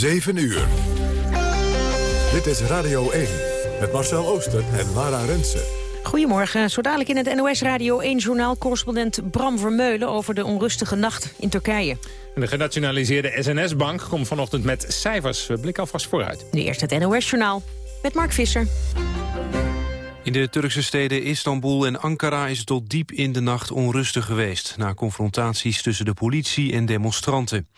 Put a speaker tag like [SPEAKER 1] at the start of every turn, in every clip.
[SPEAKER 1] 7 uur. Dit is Radio 1 met Marcel Ooster en Lara Rensen.
[SPEAKER 2] Goedemorgen. Zo dadelijk in het NOS Radio 1-journaal... correspondent Bram Vermeulen over de onrustige nacht in Turkije.
[SPEAKER 3] De genationaliseerde SNS-bank komt vanochtend met cijfers. We blikken alvast vooruit.
[SPEAKER 2] Nu eerst het NOS-journaal met Mark Visser.
[SPEAKER 4] In de Turkse steden Istanbul en Ankara is het tot diep in de nacht onrustig geweest... na confrontaties tussen de politie en demonstranten.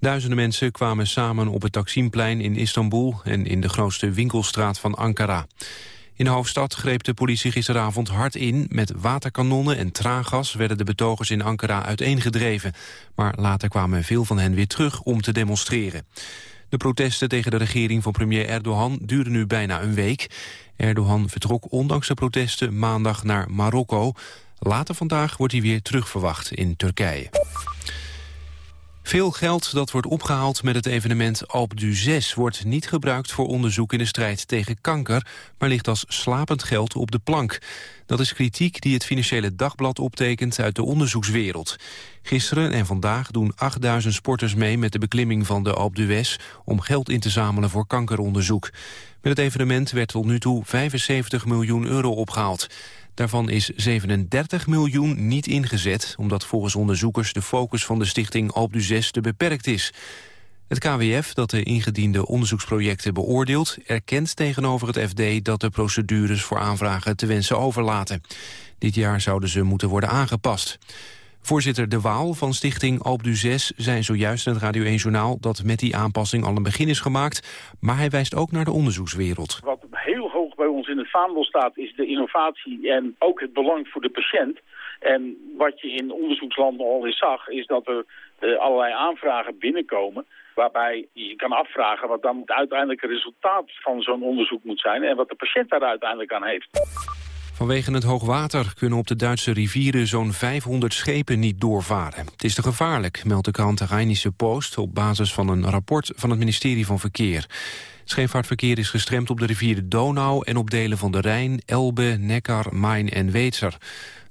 [SPEAKER 4] Duizenden mensen kwamen samen op het Taksimplein in Istanbul... en in de grootste winkelstraat van Ankara. In de hoofdstad greep de politie gisteravond hard in. Met waterkanonnen en traangas werden de betogers in Ankara uiteengedreven. Maar later kwamen veel van hen weer terug om te demonstreren. De protesten tegen de regering van premier Erdogan duren nu bijna een week. Erdogan vertrok ondanks de protesten maandag naar Marokko. Later vandaag wordt hij weer terugverwacht in Turkije. Veel geld dat wordt opgehaald met het evenement Alp du 6 wordt niet gebruikt voor onderzoek in de strijd tegen kanker, maar ligt als slapend geld op de plank. Dat is kritiek die het Financiële Dagblad optekent uit de onderzoekswereld. Gisteren en vandaag doen 8000 sporters mee met de beklimming van de Alp om geld in te zamelen voor kankeronderzoek. Met het evenement werd tot nu toe 75 miljoen euro opgehaald. Daarvan is 37 miljoen niet ingezet... omdat volgens onderzoekers de focus van de stichting Alp du 6 te beperkt is. Het KWF, dat de ingediende onderzoeksprojecten beoordeelt... erkent tegenover het FD dat de procedures voor aanvragen te wensen overlaten. Dit jaar zouden ze moeten worden aangepast. Voorzitter De Waal van stichting Alp du 6 zei zojuist in het Radio 1-journaal... dat met die aanpassing al een begin is gemaakt, maar hij wijst ook naar de onderzoekswereld.
[SPEAKER 5] Wat heel bij ons in het vaandel staat is de innovatie en ook het belang voor de patiënt. En wat je in onderzoekslanden al eens zag, is dat er uh, allerlei aanvragen binnenkomen waarbij je kan afvragen wat dan het uiteindelijke resultaat van zo'n onderzoek moet zijn en wat de patiënt daar uiteindelijk aan heeft.
[SPEAKER 4] Vanwege het hoogwater kunnen op de Duitse rivieren zo'n 500 schepen niet doorvaren. Het is te gevaarlijk, meldt de krant Rheinische Post op basis van een rapport van het ministerie van Verkeer. Scheepvaartverkeer is gestremd op de rivieren Donau en op delen van de Rijn, Elbe, Neckar, Main en Weetser.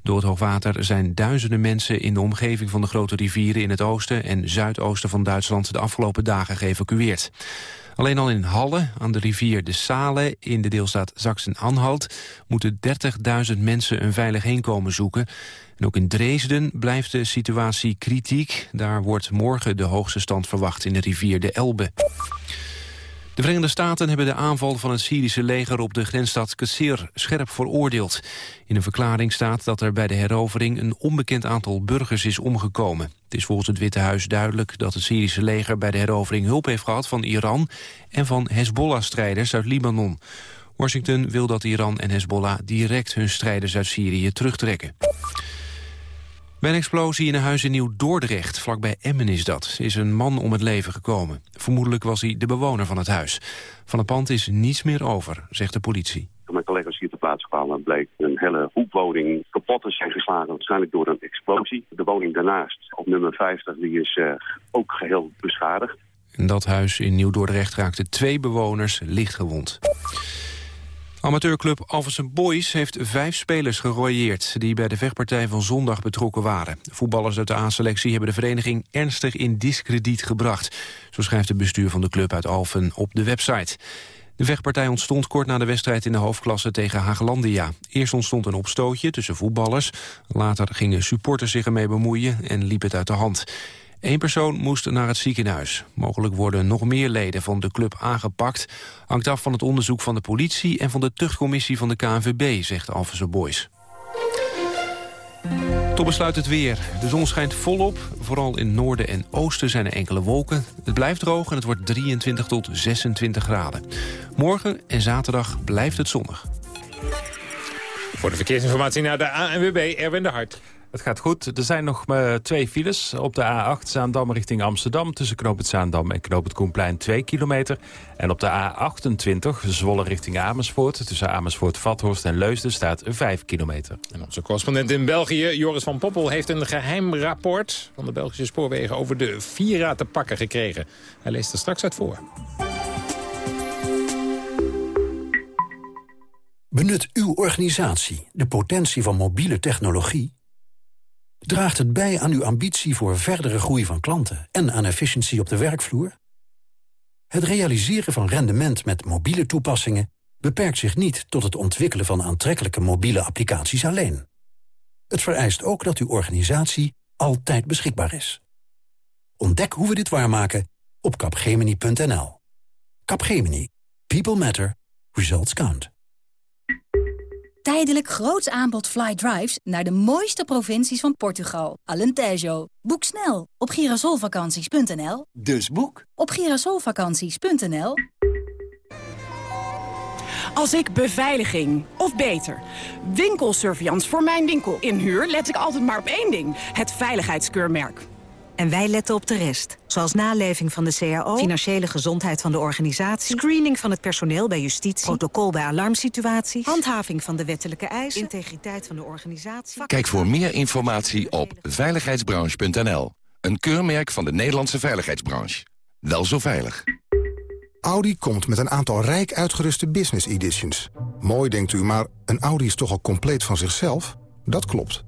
[SPEAKER 4] Door het hoogwater zijn duizenden mensen in de omgeving van de grote rivieren in het oosten en zuidoosten van Duitsland de afgelopen dagen geëvacueerd. Alleen al in Halle, aan de rivier de Saale in de deelstaat Sachsen-Anhalt, moeten 30.000 mensen een veilig heenkomen zoeken. En ook in Dresden blijft de situatie kritiek. Daar wordt morgen de hoogste stand verwacht in de rivier de Elbe. De Verenigde Staten hebben de aanval van het Syrische leger op de grensstad Qasir scherp veroordeeld. In een verklaring staat dat er bij de herovering een onbekend aantal burgers is omgekomen. Het is volgens het Witte Huis duidelijk dat het Syrische leger bij de herovering hulp heeft gehad van Iran en van Hezbollah-strijders uit Libanon. Washington wil dat Iran en Hezbollah direct hun strijders uit Syrië terugtrekken. Bij een explosie in een huis in Nieuw-Dordrecht, vlakbij Emmen is dat, is een man om het leven gekomen. Vermoedelijk was hij de bewoner van het huis. Van het pand is niets meer over, zegt de politie.
[SPEAKER 6] Toen mijn collega's hier te plaats kwamen, bleek een hele hoekwoning kapot te zijn geslagen. Waarschijnlijk door een explosie. De woning daarnaast, op nummer 50, die is uh, ook geheel beschadigd.
[SPEAKER 4] In dat huis in Nieuw-Dordrecht raakten twee bewoners licht gewond. Amateurclub Alphense Boys heeft vijf spelers gerooieerd... die bij de vechtpartij van zondag betrokken waren. Voetballers uit de A-selectie hebben de vereniging ernstig in discrediet gebracht. Zo schrijft het bestuur van de club uit Alphen op de website. De vechtpartij ontstond kort na de wedstrijd in de hoofdklasse tegen Hagelandia. Eerst ontstond een opstootje tussen voetballers. Later gingen supporters zich ermee bemoeien en liep het uit de hand. Eén persoon moest naar het ziekenhuis. Mogelijk worden nog meer leden van de club aangepakt. Hangt af van het onderzoek van de politie en van de tuchtcommissie van de KNVB, zegt Alphense Boys. Tot besluit het weer. De zon schijnt volop. Vooral in noorden en oosten zijn er enkele wolken. Het blijft droog en het wordt 23 tot 26 graden. Morgen en zaterdag blijft het zonnig.
[SPEAKER 3] Voor de verkeersinformatie naar de ANWB, Erwin de Hart.
[SPEAKER 7] Het gaat goed. Er zijn nog uh, twee files op de A8 Zaandam richting Amsterdam... tussen Knoop het Zaandam en Knoop het Koenplein 2 kilometer. En op de A28 Zwolle richting Amersfoort... tussen Amersfoort-Vathorst en Leusden staat 5 kilometer.
[SPEAKER 3] En onze correspondent in België, Joris van Poppel... heeft een geheim rapport van de Belgische spoorwegen... over de Vira te pakken gekregen. Hij leest er straks uit voor.
[SPEAKER 8] Benut uw organisatie de potentie van mobiele technologie Draagt het bij aan uw ambitie voor verdere groei van klanten en aan efficiëntie op de werkvloer? Het realiseren van rendement met mobiele toepassingen beperkt zich niet tot het ontwikkelen van aantrekkelijke mobiele applicaties alleen. Het vereist ook dat uw organisatie altijd beschikbaar is. Ontdek hoe we dit waarmaken op capgemini.nl. Capgemini. People matter. Results count.
[SPEAKER 9] Tijdelijk groots aanbod fly drives naar de mooiste provincies van Portugal. Alentejo. Boek snel op girasolvakanties.nl.
[SPEAKER 10] Dus boek
[SPEAKER 9] op girasolvakanties.nl.
[SPEAKER 11] Als ik beveiliging, of beter, winkelsurveillance voor mijn winkel inhuur... let ik altijd maar op één ding, het veiligheidskeurmerk.
[SPEAKER 12] En wij letten op de rest. Zoals naleving van de CAO, financiële gezondheid van de organisatie... screening van het personeel bij justitie, protocol bij alarmsituaties... handhaving van de wettelijke eisen, integriteit van de organisatie...
[SPEAKER 13] Kijk voor meer informatie op veiligheidsbranche.nl. Een keurmerk van de Nederlandse veiligheidsbranche. Wel zo veilig.
[SPEAKER 14] Audi komt met een aantal rijk uitgeruste business editions. Mooi denkt u, maar een Audi is toch al compleet van zichzelf? Dat klopt.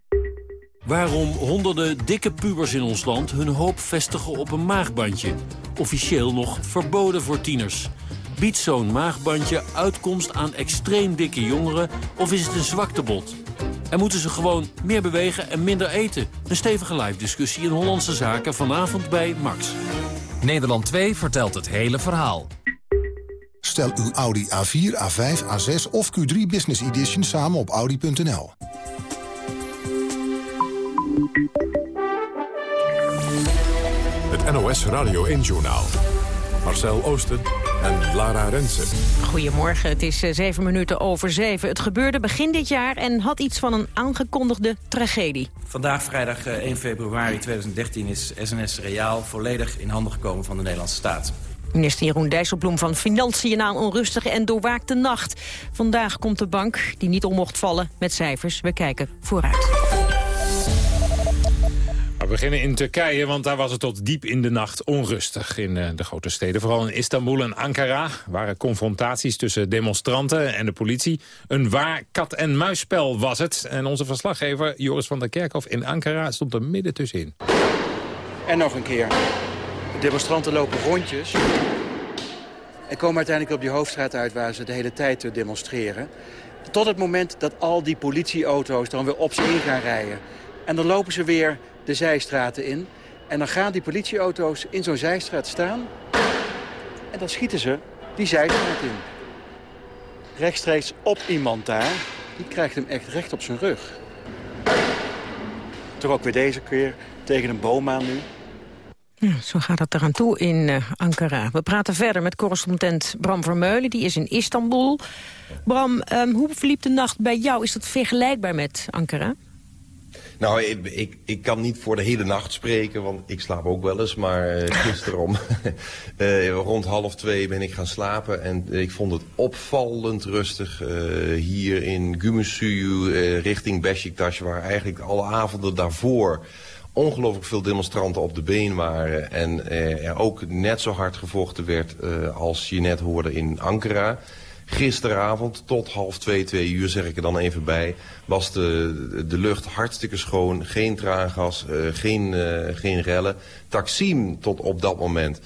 [SPEAKER 15] Waarom honderden dikke pubers in ons land hun hoop vestigen op een maagbandje. Officieel nog verboden voor tieners. Biedt zo'n maagbandje uitkomst aan extreem dikke jongeren of is het een zwaktebod? En moeten ze gewoon meer bewegen en minder eten? Een stevige live discussie in Hollandse Zaken vanavond bij Max.
[SPEAKER 16] Nederland 2 vertelt het hele verhaal.
[SPEAKER 14] Stel uw Audi A4, A5, A6 of Q3 Business Edition samen op Audi.nl.
[SPEAKER 1] Het NOS Radio 1-journaal. Marcel Oosten en Lara Rensen.
[SPEAKER 2] Goedemorgen, het is eh, zeven minuten over zeven. Het gebeurde begin dit jaar en had iets van een aangekondigde tragedie.
[SPEAKER 17] Vandaag, vrijdag 1 eh, februari 2013, is SNS Reaal volledig in handen gekomen van de Nederlandse staat.
[SPEAKER 2] Minister Jeroen Dijsselbloem van Financiën na een onrustige en doorwaakte nacht. Vandaag komt de bank, die niet om mocht vallen, met cijfers. We kijken vooruit.
[SPEAKER 3] We beginnen in Turkije, want daar was het tot diep in de nacht onrustig in eh, de grote steden. Vooral in Istanbul en Ankara waren confrontaties tussen demonstranten en de politie. Een waar kat-en-muisspel was het. En onze verslaggever Joris van der Kerkhof in Ankara stond er midden tussenin.
[SPEAKER 17] En nog een keer. De demonstranten lopen rondjes en komen uiteindelijk op die hoofdstraat uit waar ze de hele tijd demonstreren. Tot het moment dat al die politieauto's dan weer op ze in gaan rijden. En dan lopen ze weer de zijstraten in. En dan gaan die politieauto's in zo'n zijstraat staan. En dan schieten ze die zijstraat in. Rechtstreeks op iemand daar. Die krijgt hem echt recht op zijn rug. Toch ook weer deze keer tegen een boom aan nu.
[SPEAKER 2] Ja, zo gaat het eraan toe in uh, Ankara. We praten verder met correspondent Bram Vermeulen. Die is in Istanbul. Bram, um, hoe verliep de nacht bij jou? Is dat vergelijkbaar met Ankara?
[SPEAKER 18] Nou, ik, ik, ik, kan niet voor de hele nacht spreken, want ik slaap ook wel eens. Maar uh, gisteren om uh, rond half twee ben ik gaan slapen. En ik vond het opvallend rustig uh, hier in Gümüşsuyu richting Beşiktaş... waar eigenlijk alle avonden daarvoor ongelooflijk veel demonstranten op de been waren. En er ook net zo hard gevochten werd als je net hoorde in Ankara... Gisteravond tot half twee, twee uur, zeg ik er dan even bij, was de, de lucht hartstikke schoon. Geen traangas, uh, geen, uh, geen rellen. Taksim tot op dat moment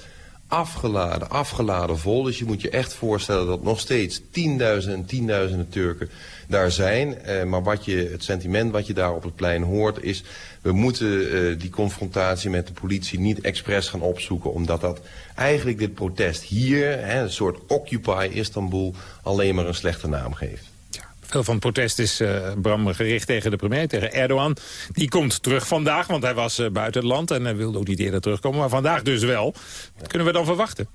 [SPEAKER 18] afgeladen, afgeladen vol. Dus je moet je echt voorstellen dat nog steeds tienduizenden en tienduizenden Turken daar zijn. Uh, maar wat je, het sentiment wat je daar op het plein hoort is... we moeten uh, die confrontatie met de politie niet expres gaan opzoeken... omdat dat eigenlijk dit protest hier, hè, een soort Occupy Istanbul... alleen maar een slechte naam geeft.
[SPEAKER 3] Veel van het protest is uh, Bram gericht tegen de premier, tegen Erdogan. Die komt terug vandaag, want hij was uh, buiten het land... en hij wilde ook niet eerder terugkomen, maar vandaag dus wel. Wat kunnen we dan verwachten?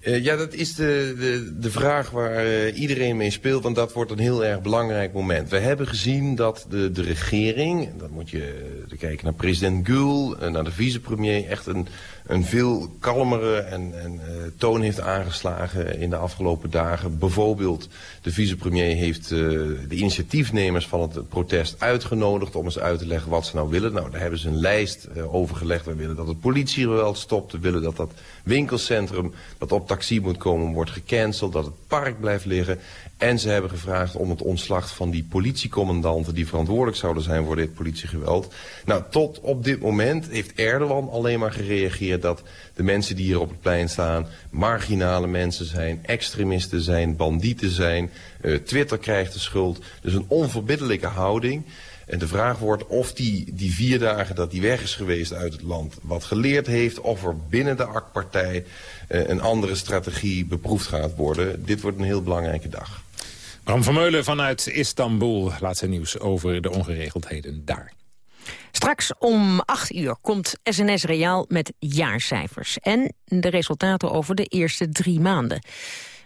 [SPEAKER 18] Uh, ja, dat is de, de, de vraag waar uh, iedereen mee speelt, want dat wordt een heel erg belangrijk moment. We hebben gezien dat de, de regering, dan moet je uh, kijken naar president Gül, naar de vicepremier, echt een, een veel kalmere en, en toon heeft aangeslagen in de afgelopen dagen. Bijvoorbeeld de vicepremier heeft de initiatiefnemers van het protest uitgenodigd om eens uit te leggen wat ze nou willen. Nou, daar hebben ze een lijst overgelegd. We willen dat het politiegeweld stopt, we willen dat dat winkelcentrum dat op taxi moet komen wordt gecanceld, dat het park blijft liggen. En ze hebben gevraagd om het ontslag van die politiecommandanten die verantwoordelijk zouden zijn voor dit politiegeweld. Nou, tot op dit moment heeft Erdogan alleen maar gereageerd dat de mensen die hier op het plein staan marginale mensen zijn, extremisten zijn, bandieten zijn. Uh, Twitter krijgt de schuld. Dus een onverbiddelijke houding. En de vraag wordt of die, die vier dagen dat hij weg is geweest uit het land... wat geleerd heeft of er binnen de AK-partij uh, een andere strategie beproefd gaat worden. Dit wordt een heel belangrijke dag.
[SPEAKER 3] Bram van Meulen vanuit Istanbul laat zijn nieuws over de ongeregeldheden daar.
[SPEAKER 2] Straks om 8 uur komt SNS Reaal met jaarcijfers... en de resultaten over de eerste drie maanden.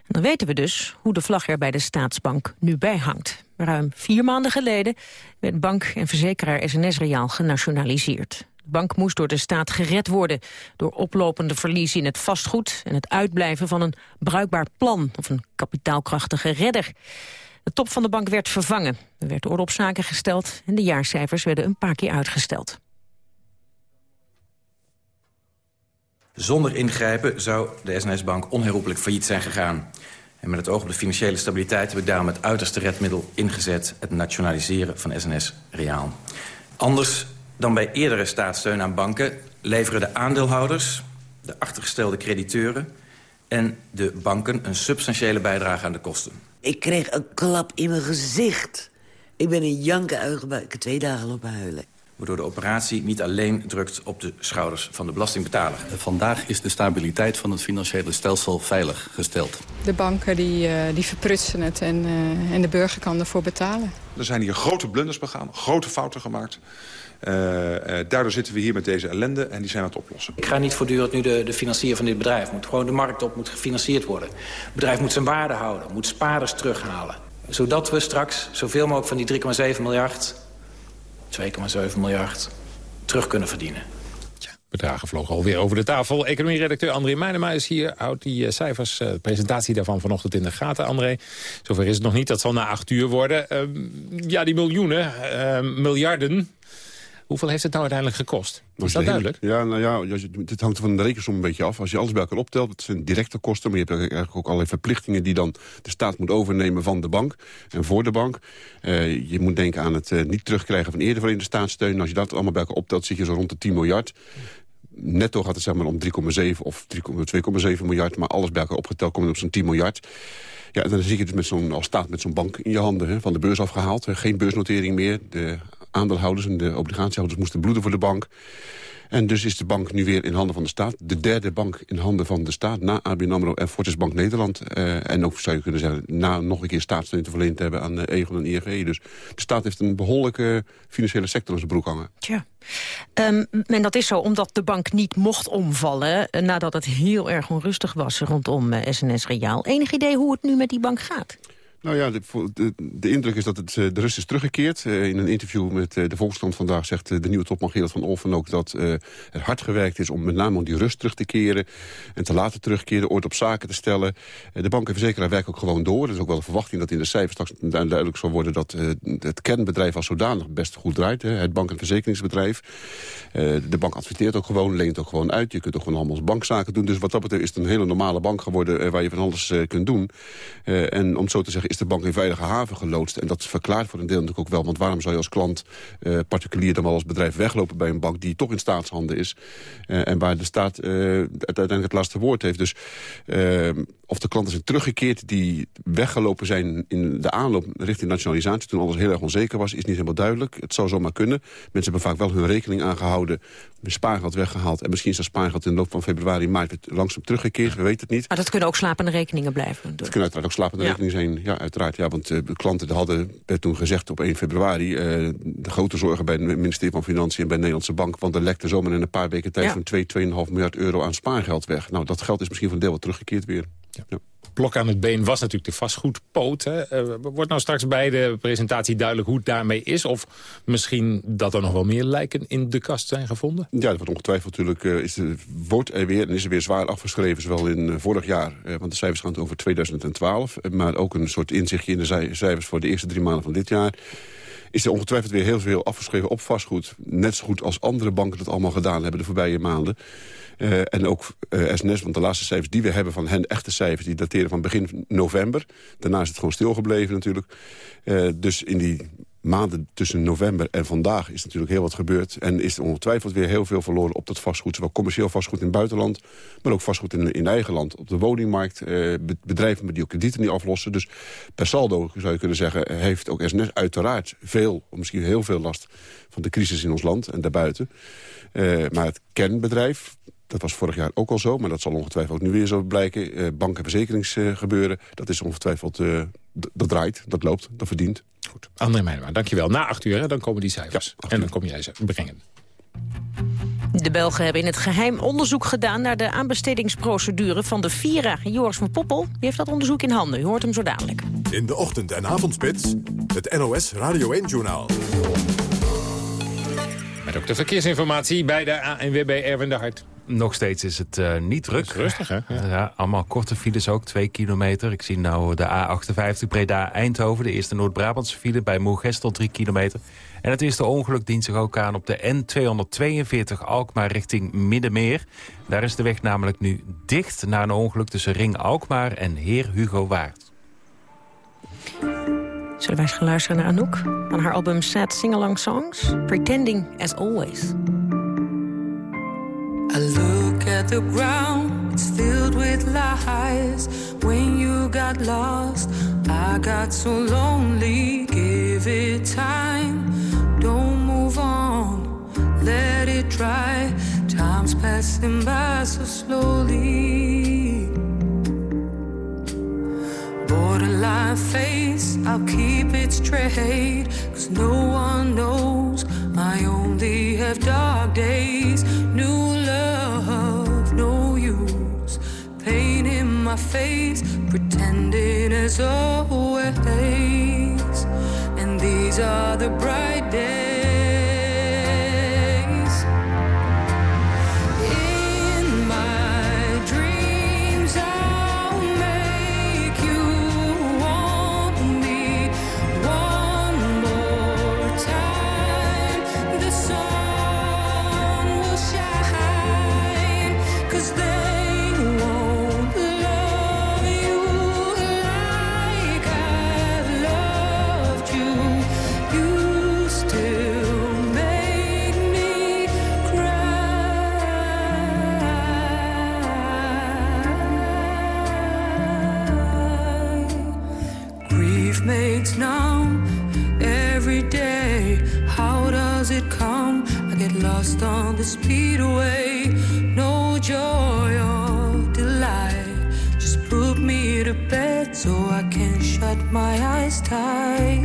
[SPEAKER 2] Dan weten we dus hoe de vlag er bij de staatsbank nu bij hangt. Ruim vier maanden geleden werd bank en verzekeraar SNS Reaal genationaliseerd. De bank moest door de staat gered worden door oplopende verlies in het vastgoed en het uitblijven van een bruikbaar plan of een kapitaalkrachtige redder. De top van de bank werd vervangen. Er werd orde op zaken gesteld en de jaarcijfers werden een paar keer uitgesteld.
[SPEAKER 10] Zonder ingrijpen zou de SNS-bank onherroepelijk failliet zijn gegaan. En met het oog op de financiële stabiliteit heb ik daarom het uiterste redmiddel ingezet... het nationaliseren van SNS Reaal. Anders dan bij eerdere staatssteun aan banken... leveren de aandeelhouders, de achtergestelde crediteuren... en de banken een substantiële bijdrage aan de kosten.
[SPEAKER 19] Ik kreeg een klap in mijn gezicht. Ik ben in janken uitgebuit. Ik heb twee dagen lopen huilen
[SPEAKER 10] waardoor de operatie niet alleen drukt op de schouders van de belastingbetaler.
[SPEAKER 20] Vandaag is de stabiliteit van het financiële stelsel veilig gesteld.
[SPEAKER 21] De banken die, uh, die verprutsen het en, uh, en de burger kan ervoor betalen.
[SPEAKER 22] Er zijn hier grote blunders begaan, grote fouten gemaakt. Uh, daardoor zitten we hier met deze ellende en die zijn aan het oplossen.
[SPEAKER 23] Ik ga niet voortdurend nu de, de financier van dit bedrijf. Moet gewoon de markt op, moet gefinancierd worden. Het bedrijf moet zijn waarde houden, moet spaarders terughalen. Zodat we straks zoveel mogelijk van die 3,7 miljard 2,7 miljard terug kunnen verdienen.
[SPEAKER 3] Bedragen vlogen alweer over de tafel. Economie-redacteur André Meijnema is hier. Houdt die uh, cijfers, uh, presentatie daarvan vanochtend in de gaten, André. Zover is het nog niet, dat zal na acht uur worden. Uh, ja, die miljoenen, ehm, miljarden, Hoeveel heeft het nou uiteindelijk gekost? Is dat duidelijk?
[SPEAKER 22] Ja, nou ja, dit hangt van de rekensom een beetje af. Als je alles bij elkaar optelt, het zijn directe kosten... maar je hebt eigenlijk ook allerlei verplichtingen... die dan de staat moet overnemen van de bank en voor de bank. Uh, je moet denken aan het uh, niet terugkrijgen van eerder verleende staatssteun. Als je dat allemaal bij elkaar optelt, zit je zo rond de 10 miljard netto gaat het zeg maar om 3,7 of 2,7 miljard. Maar alles bij elkaar opgeteld komt op zo'n 10 miljard. Ja, en dan zie je dus met zo'n als staat met zo'n bank in je handen. Hè, van de beurs afgehaald. Geen beursnotering meer. De aandeelhouders en de obligatiehouders moesten bloeden voor de bank. En dus is de bank nu weer in handen van de staat. De derde bank in handen van de staat, na ABN AMRO en Fortis Bank Nederland. Uh, en ook zou je kunnen zeggen, na nog een keer staatssteun te verleend hebben aan uh, en ING. Dus de staat heeft een behoorlijke financiële sector aan zijn broek hangen.
[SPEAKER 2] Tja. Um, en dat is zo omdat de bank niet mocht omvallen... Uh, nadat het heel erg onrustig was rondom SNS Reaal. Enig idee hoe het nu met die bank gaat?
[SPEAKER 22] Nou ja, de, de, indruk is dat het, eh, de rust is teruggekeerd. Uh, in een interview met uh, de Volkskrant vandaag zegt de nieuwe topman Gerard van Olven ook... dat er hard gewerkt is om met name om die rust terug te keren... en te laten terugkeren, ooit op zaken te stellen. de bank en verzekeraar werken ook gewoon door. Er is ook wel de verwachting dat in de cijfers straks duidelijk zal worden... dat het kernbedrijf als zodanig best goed draait. Hè, het bank- en verzekeringsbedrijf. de bank adverteert ook gewoon, leent ook gewoon uit. Je kunt ook gewoon allemaal bankzaken doen. Dus wat dat betreft is het een hele normale bank geworden... waar je van alles kunt doen. en om zo te zeggen is de bank in veilige haven geloodst. En dat verklaart voor een deel natuurlijk ook wel. Want waarom zou je als klant, uh, particulier dan wel als bedrijf weglopen bij een bank... die toch in staatshanden is uh, en waar de staat uh, uiteindelijk het laatste woord heeft. Dus of de klanten zijn teruggekeerd die weggelopen zijn in de aanloop richting nationalisatie... toen alles heel erg onzeker was, is niet helemaal duidelijk. Het zou zomaar kunnen. Mensen hebben vaak wel hun rekening aangehouden, spaargeld weggehaald... en misschien is dat spaargeld in de loop van februari, maart langzaam teruggekeerd. We weten het niet.
[SPEAKER 2] Maar dat kunnen ook slapende rekeningen blijven.
[SPEAKER 22] Dat kunnen uiteraard ook slapende rekeningen zijn, ja. Ja, uiteraard. Ja, want de klanten hadden, werd toen gezegd op 1 februari... de grote zorgen bij het ministerie van Financiën en bij de Nederlandse Bank... want er lekte zomaar in een paar weken tijd zo'n 2, 2,5 miljard euro aan spaargeld weg. Nou, dat geld is misschien van deel wat teruggekeerd weer. Ja
[SPEAKER 3] blok aan het been was natuurlijk de vastgoedpoot. Hè. Uh, wordt nou straks bij de presentatie duidelijk hoe het daarmee is? Of misschien dat er nog wel meer lijken in de kast zijn gevonden?
[SPEAKER 22] Ja, dat wordt ongetwijfeld natuurlijk. Uh, is wordt er weer, en is er weer zwaar afgeschreven, zowel in uh, vorig jaar... want de cijfers gaan over 2012... maar ook een soort inzichtje in de cijfers voor de eerste drie maanden van dit jaar is er ongetwijfeld weer heel veel afgeschreven op vastgoed. Net zo goed als andere banken dat allemaal gedaan hebben de voorbije maanden. Uh, en ook uh, eh, SNS, want de laatste cijfers die we hebben van hen, echte cijfers... die dateren van begin november. Daarna is het gewoon stilgebleven natuurlijk. Uh, dus in die maanden tussen november en vandaag is natuurlijk heel wat gebeurd. En is ongetwijfeld weer heel veel verloren op dat vastgoed. Zowel commercieel vastgoed in het buitenland, maar ook vastgoed in, in eigen land. Op de woningmarkt, eh, bedrijven die ook kredieten niet aflossen. Dus per saldo zou je kunnen zeggen, heeft ook SNS uiteraard veel, misschien heel veel last van de crisis in ons land en daarbuiten. Uh, maar het kernbedrijf, dat was vorig jaar ook al zo, maar dat zal ongetwijfeld nu weer zo blijken. Uh, bank- en verzekeringsgebeuren, dat is ongetwijfeld, uh, dat draait, dat loopt, dat verdient.
[SPEAKER 3] Goed, André Meijnema, dankjewel. Na acht uur, hè, dan komen die cijfers. en dan kom jij ze brengen.
[SPEAKER 2] De Belgen hebben in het geheim onderzoek gedaan... naar de aanbestedingsprocedure van de Vira. Joris van Poppel die heeft dat onderzoek in handen. U hoort hem zo dadelijk.
[SPEAKER 1] In de ochtend- en avondspits, het NOS Radio 1-journaal.
[SPEAKER 3] Met ook de verkeersinformatie bij de ANWB Erwin de Hart.
[SPEAKER 7] Nog steeds is het uh, niet druk.
[SPEAKER 3] rustig, hè?
[SPEAKER 7] Ja. allemaal korte files ook, twee kilometer. Ik zie nou de A58 Breda-Eindhoven, de eerste Noord-Brabantse file... bij Moergestel, drie kilometer. En het eerste ongeluk dient zich ook aan op de N242 Alkmaar richting Middenmeer. Daar is de weg namelijk nu dicht na een ongeluk tussen Ring Alkmaar en Heer Hugo Waard.
[SPEAKER 2] Zullen wij eens gaan luisteren naar Anouk? Aan haar album Sad Sing-Along Songs? Pretending as Always.
[SPEAKER 24] I look at the ground, it's filled with lies. When you got lost, I got so lonely. Give it time, don't move on, let it dry. Time's passing by so slowly. Borderline face, I'll keep it straight. Cause no one knows I only have dark days. New my face, pretending as always. And these are the bright days. On the. No joy or delight. Just put me to bed so I can shut my eyes tight.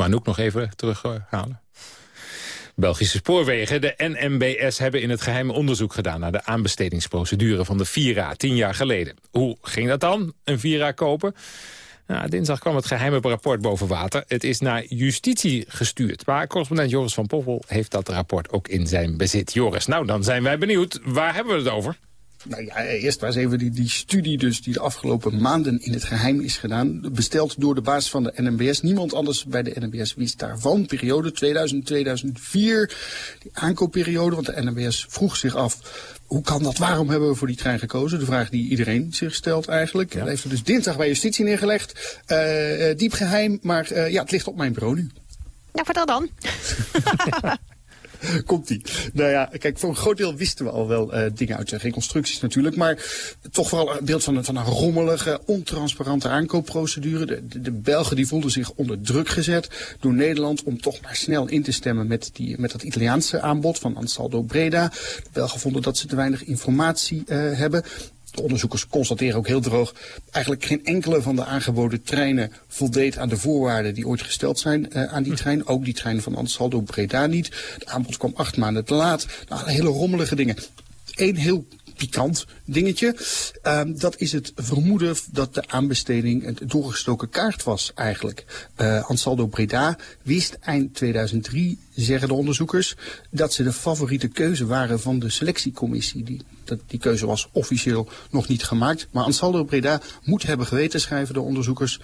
[SPEAKER 3] Vira. Kunnen we Anouk nog even terughalen? Belgische spoorwegen, de NMBS, hebben in het geheim onderzoek gedaan... naar de aanbestedingsprocedure van de Vira tien jaar geleden. Hoe ging dat dan, een Vira kopen? Nou, dinsdag kwam het geheime rapport boven water. Het is naar justitie gestuurd. Maar correspondent Joris van Poppel heeft dat rapport ook in zijn bezit. Joris, nou dan zijn wij benieuwd. Waar hebben we het over?
[SPEAKER 25] Nou ja, eerst was even die, die studie dus die de afgelopen maanden in het geheim is gedaan. Besteld door de baas van de NMBS. Niemand anders bij de NMBS wist daarvan. Periode 2000-2004, die aankoopperiode. Want de NMBS vroeg zich af, hoe kan dat? Waarom hebben we voor die trein gekozen? De vraag die iedereen zich stelt eigenlijk. Dat heeft er dus dinsdag bij justitie neergelegd. Uh, diep geheim, maar uh, ja, het ligt op mijn bureau nu.
[SPEAKER 2] Nou, vertel dan.
[SPEAKER 25] Komt-ie. Nou ja, kijk, voor een groot deel wisten we al wel uh, dingen uit de reconstructies natuurlijk. Maar toch vooral een beeld van een, van een rommelige, ontransparante aankoopprocedure. De, de, Belgen die voelden zich onder druk gezet door Nederland om toch maar snel in te stemmen met, die, met dat Italiaanse aanbod van Ansaldo Breda. De Belgen vonden dat ze te weinig informatie uh, hebben. De onderzoekers constateren ook heel droog... eigenlijk geen enkele van de aangeboden treinen voldeed aan de voorwaarden... die ooit gesteld zijn uh, aan die trein. Ook die trein van Ansaldo Breda niet. Het aanbod kwam acht maanden te laat. Nou, hele rommelige dingen. Eén heel pikant dingetje. Um, dat is het vermoeden dat de aanbesteding een doorgestoken kaart was eigenlijk. Uh, Ansaldo Breda wist eind 2003, zeggen de onderzoekers, dat ze de favoriete keuze waren van de selectiecommissie. Die, dat, die keuze was officieel nog niet gemaakt. Maar Ansaldo Breda moet hebben geweten, schrijven de onderzoekers,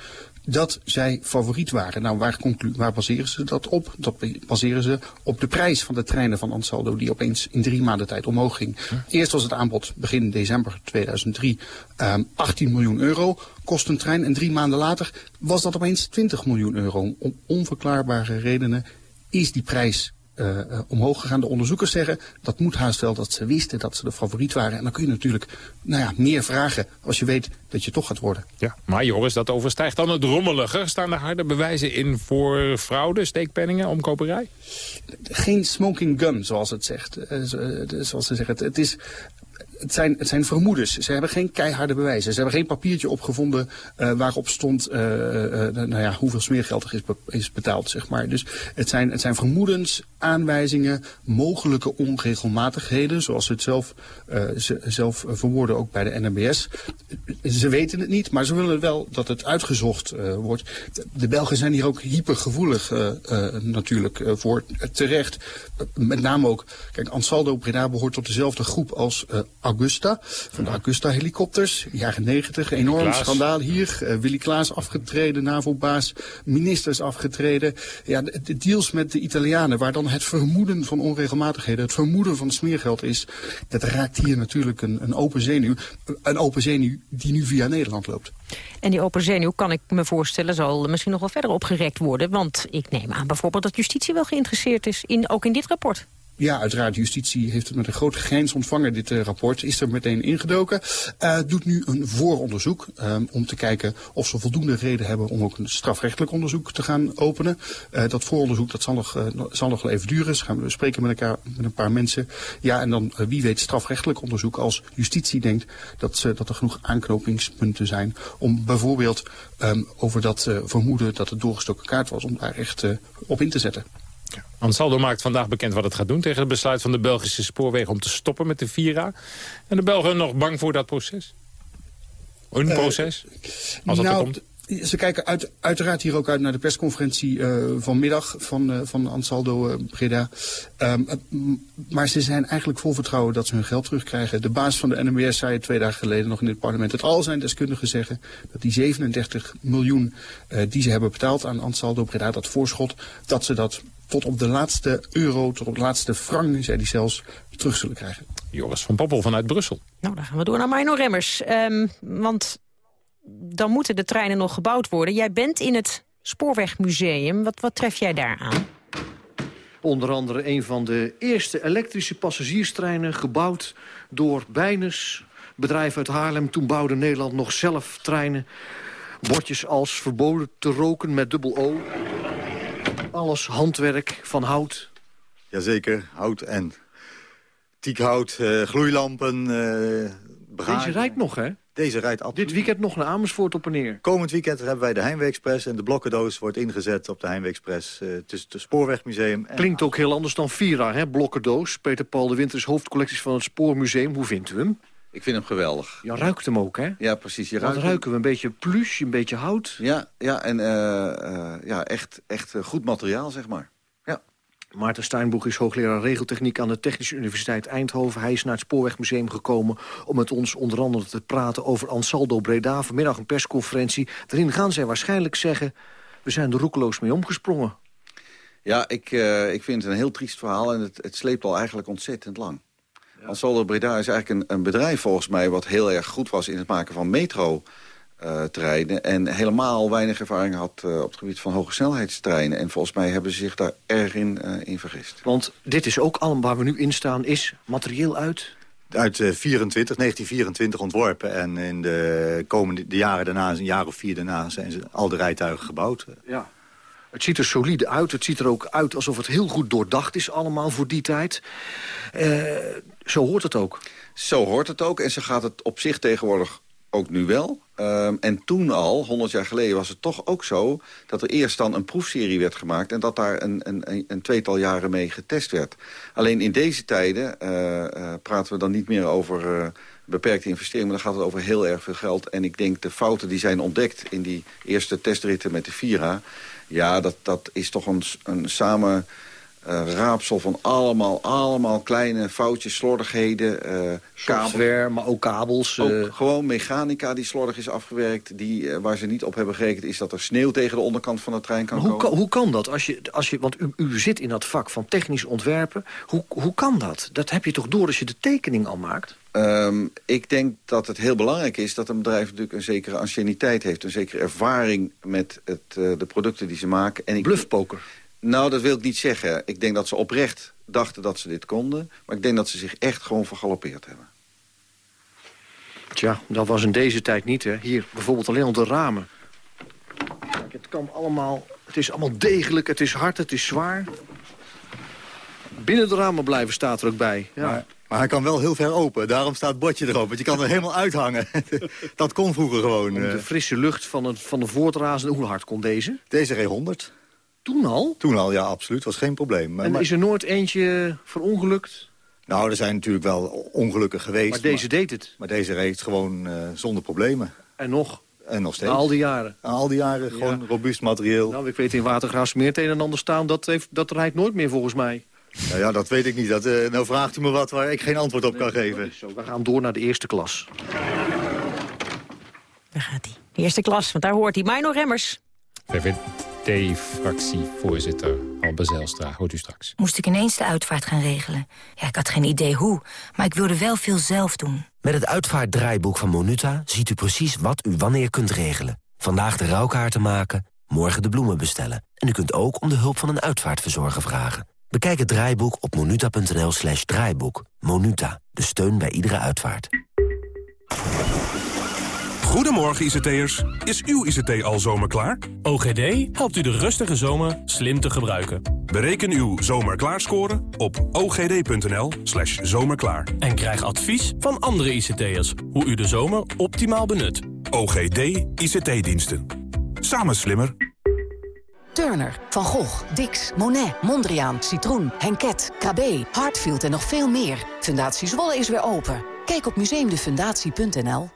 [SPEAKER 25] dat zij favoriet waren. Nou, waar, waar baseren ze dat op? Dat baseren ze op de prijs van de treinen van Ansaldo... die opeens in drie maanden tijd omhoog ging. Eerst was het aanbod begin december 2003 um, 18 miljoen euro. Kost een trein en drie maanden later was dat opeens 20 miljoen euro. Om onverklaarbare redenen is die prijs uh, omhoog gegaan. De onderzoekers zeggen dat moet haast wel dat ze wisten dat ze de favoriet waren. En dan kun je natuurlijk nou ja, meer vragen als je weet dat je toch gaat worden.
[SPEAKER 3] Ja, maar Joris, dat overstijgt dan het rommelige. Staan er harde bewijzen in voor fraude, steekpenningen, omkoperij?
[SPEAKER 25] Geen smoking gun, zoals het zegt. Uh, zoals ze zeggen. Het, het is het zijn, het zijn vermoedens. Ze hebben geen keiharde bewijzen. Ze hebben geen papiertje opgevonden uh, waarop stond uh, uh, nou ja, hoeveel smeergeld er is, is betaald. Zeg maar. Dus het zijn, het zijn vermoedens, aanwijzingen, mogelijke onregelmatigheden, zoals ze het zelf, ze, zelf verwoorden ook bij de NMBS. Ze weten het niet, maar ze willen wel dat het uitgezocht wordt. De, de Belgen zijn hier ook hypergevoelig natuurlijk voor, terecht. met name ook, kijk, Ansaldo Breda behoort tot dezelfde groep als Augusta, van de Augusta-helikopters. Jaren 90, enorm
[SPEAKER 3] Klaas.
[SPEAKER 25] schandaal hier. Uh, Willy Klaas afgetreden, NAVO-baas, ministers afgetreden. Ja, de, de, deals met de Italianen, waar dan het vermoeden van onregelmatigheden, het vermoeden van smeergeld is, dat raakt hier natuurlijk een, een open zenuw. Een open zenuw die nu via Nederland loopt.
[SPEAKER 2] En die open zenuw, kan ik me voorstellen, zal misschien nog wel verder opgerekt worden. Want ik neem aan bijvoorbeeld dat justitie wel geïnteresseerd is, in, ook in dit rapport.
[SPEAKER 25] Ja, uiteraard. Justitie heeft met een grote grijns ontvangen, dit uh, rapport. Is er meteen ingedoken. Uh, doet nu een vooronderzoek um, om te kijken of ze voldoende reden hebben om ook een strafrechtelijk onderzoek te gaan openen. Uh, dat vooronderzoek dat zal, nog, zal nog wel even duren. Dus gaan we spreken met, elkaar, met een paar mensen. Ja, en dan wie weet strafrechtelijk onderzoek als justitie denkt dat, ze, dat er genoeg aanknopingspunten zijn om bijvoorbeeld um, over dat vermoeden dat het doorgestoken kaart was, om daar echt op in te zetten.
[SPEAKER 3] Ansaldo maakt vandaag bekend wat het gaat doen tegen het besluit van de Belgische spoorwegen om te stoppen met de Vira. En de Belgen nog bang voor dat proces? Een proces? Als dat
[SPEAKER 25] nou,
[SPEAKER 3] er komt?
[SPEAKER 25] Ze kijken uit, uiteraard hier ook uit naar de persconferentie uh, vanmiddag van, uh, van Ansaldo uh, Breda. Um, maar ze zijn eigenlijk vol vertrouwen dat ze hun geld terugkrijgen. De baas van de NMBS zei twee dagen geleden nog in dit parlement... dat al zijn deskundigen zeggen dat die 37 miljoen die ze hebben betaald aan Ansaldo Breda... dat voorschot, dat ze dat tot op de laatste euro, tot op de laatste frank, zei hij zelfs, terug zullen krijgen.
[SPEAKER 3] Joris van Poppel vanuit Brussel.
[SPEAKER 2] Nou, dan gaan we door naar Mino Remmers. Um, want dan moeten de treinen nog gebouwd worden. Jij bent in het Spoorwegmuseum. Wat, wat tref jij daar aan?
[SPEAKER 26] Onder andere een van de eerste elektrische passagierstreinen... gebouwd door Bijners, bedrijf uit Haarlem. Toen bouwde Nederland nog zelf treinen. Bordjes als verboden te roken met dubbel O. Alles handwerk van hout.
[SPEAKER 27] Jazeker, hout en tiekhout, uh, gloeilampen, uh,
[SPEAKER 26] Deze rijdt nog, hè?
[SPEAKER 27] Deze rijdt absoluut.
[SPEAKER 26] Dit weekend nog naar Amersfoort op en neer.
[SPEAKER 27] Komend weekend hebben wij de Heimwee-express en de blokkendoos wordt ingezet op de Heimwee-express uh, tussen het Spoorwegmuseum. En...
[SPEAKER 26] Klinkt ook heel anders dan Vira, hè? Blokkendoos. Peter Paul de Winter is hoofdcollecties van het Spoormuseum. Hoe vindt u hem?
[SPEAKER 18] Ik vind hem geweldig.
[SPEAKER 26] Je ruikt hem ook, hè?
[SPEAKER 18] Ja, precies. Je ruikt
[SPEAKER 26] ruiken we? Een beetje plush, een beetje hout?
[SPEAKER 18] Ja, ja en uh, uh, ja, echt, echt goed materiaal, zeg maar. Ja.
[SPEAKER 26] Maarten Steinboeg is hoogleraar regeltechniek aan de Technische Universiteit Eindhoven. Hij is naar het Spoorwegmuseum gekomen om met ons onder andere te praten over Ansaldo Breda. Vanmiddag een persconferentie. Daarin gaan zij waarschijnlijk zeggen, we zijn er roekeloos mee omgesprongen.
[SPEAKER 18] Ja, ik, uh, ik vind het een heel triest verhaal en het, het sleept al eigenlijk ontzettend lang. Ja. Ansaldo Breda is eigenlijk een, een, bedrijf volgens mij... wat heel erg goed was in het maken van metro... Uh, treinen en helemaal weinig ervaring had uh, op het gebied van hoge snelheidstreinen. En volgens mij hebben ze zich daar erg in, uh, in vergist.
[SPEAKER 26] Want dit is ook allemaal waar we nu in staan, is materieel uit?
[SPEAKER 27] Uit 24, 1924 ontworpen. En in de komende de jaren daarna, een jaar of vier daarna... zijn ze al de rijtuigen gebouwd.
[SPEAKER 26] Ja. Het ziet er solide uit. Het ziet er ook uit alsof het heel goed doordacht is allemaal voor die tijd. Zo hoort het ook.
[SPEAKER 18] Zo hoort het ook. En ze gaat het op zich tegenwoordig ook nu wel. Um, en toen al, 100 jaar geleden, was het toch ook zo... dat er eerst dan een proefserie werd gemaakt... en dat daar een, een, een tweetal jaren mee getest werd. Alleen in deze tijden uh, uh, praten we dan niet meer over uh, beperkte investeringen... maar dan gaat het over heel erg veel geld. En ik denk de fouten die zijn ontdekt in die eerste testritten met de Vira... ja, dat, dat is toch een, een samen... Uh, raapsel van allemaal, allemaal kleine foutjes, slordigheden. Uh,
[SPEAKER 26] Software, maar ook kabels.
[SPEAKER 18] Uh... Ook gewoon mechanica die slordig is afgewerkt. Die, waar ze niet op hebben gerekend is dat er sneeuw tegen de onderkant van de trein kan
[SPEAKER 26] hoe
[SPEAKER 18] komen.
[SPEAKER 26] Kan, hoe kan dat? Als je, als je, want u, u zit in dat vak van technisch ontwerpen. Hoe, hoe kan dat? Dat heb je toch door als je de tekening al maakt?
[SPEAKER 18] Um, ik denk dat het heel belangrijk is dat een bedrijf natuurlijk een zekere anciëniteit heeft. Een zekere ervaring met het, de producten die ze maken.
[SPEAKER 26] En ik... Bluffpoker.
[SPEAKER 18] Nou, dat wil ik niet zeggen. Ik denk dat ze oprecht dachten dat ze dit konden. Maar ik denk dat ze zich echt gewoon vergalopeerd hebben.
[SPEAKER 26] Tja, dat was in deze tijd niet, hè. Hier, bijvoorbeeld alleen al de ramen. Kijk, het kan allemaal... Het is allemaal degelijk, het is hard, het is zwaar. Binnen de ramen blijven staat er ook bij. Ja.
[SPEAKER 27] Maar, maar, hij kan wel heel ver open. Daarom staat het bordje erop. Want je kan er helemaal uithangen. dat kon vroeger gewoon.
[SPEAKER 26] Om de frisse lucht van, het, van de voortrazen. Hoe hard kon deze?
[SPEAKER 27] Deze reed 100.
[SPEAKER 26] Toen al?
[SPEAKER 27] Toen al, ja, absoluut. was geen probleem.
[SPEAKER 26] Maar, en is er nooit eentje verongelukt?
[SPEAKER 27] Nou, er zijn natuurlijk wel ongelukken geweest.
[SPEAKER 26] Maar deze
[SPEAKER 27] maar,
[SPEAKER 26] deed het?
[SPEAKER 27] Maar deze reed gewoon uh, zonder problemen.
[SPEAKER 26] En nog?
[SPEAKER 27] En nog steeds.
[SPEAKER 26] Na al die jaren?
[SPEAKER 27] Na al die jaren, gewoon ja. robuust materieel.
[SPEAKER 26] Nou, ik weet in Watergraafsmeer het een en ander staan. Dat, heeft, dat rijdt nooit meer volgens mij.
[SPEAKER 27] Nou ja, dat weet ik niet. Dat, uh, nou vraagt u me wat waar ik geen antwoord op kan
[SPEAKER 26] nee,
[SPEAKER 27] geven.
[SPEAKER 26] Zo, we gaan door naar de eerste klas.
[SPEAKER 2] Daar gaat hij. De eerste klas, want daar hoort hij. Mino Remmers.
[SPEAKER 3] VVD-fractievoorzitter Albe Zijlstra. Hoort u straks.
[SPEAKER 28] Moest ik ineens de uitvaart gaan regelen. Ja, ik had geen idee hoe, maar ik wilde wel veel zelf doen.
[SPEAKER 29] Met het uitvaartdraaiboek van Monuta ziet u precies wat u wanneer kunt regelen. Vandaag de rouwkaarten maken, morgen de bloemen bestellen. En u kunt ook om de hulp van een uitvaartverzorger vragen. Bekijk het draaiboek op monuta.nl slash draaiboek. Monuta, de steun bij iedere uitvaart.
[SPEAKER 1] Goedemorgen ICT'ers. Is uw ICT al zomerklaar?
[SPEAKER 15] OGD helpt u de rustige zomer slim te gebruiken.
[SPEAKER 1] Bereken uw zomerklaarscore op ogd.nl slash zomerklaar.
[SPEAKER 15] En krijg advies van andere ICT'ers hoe u de zomer optimaal benut.
[SPEAKER 1] OGD ICT-diensten. Samen slimmer.
[SPEAKER 12] Turner, Van Gogh, Dix, Monet, Mondriaan, Citroen, Henket, KB, Hartfield en nog veel meer. Fundatie Zwolle is weer open. Kijk op museumdefundatie.nl.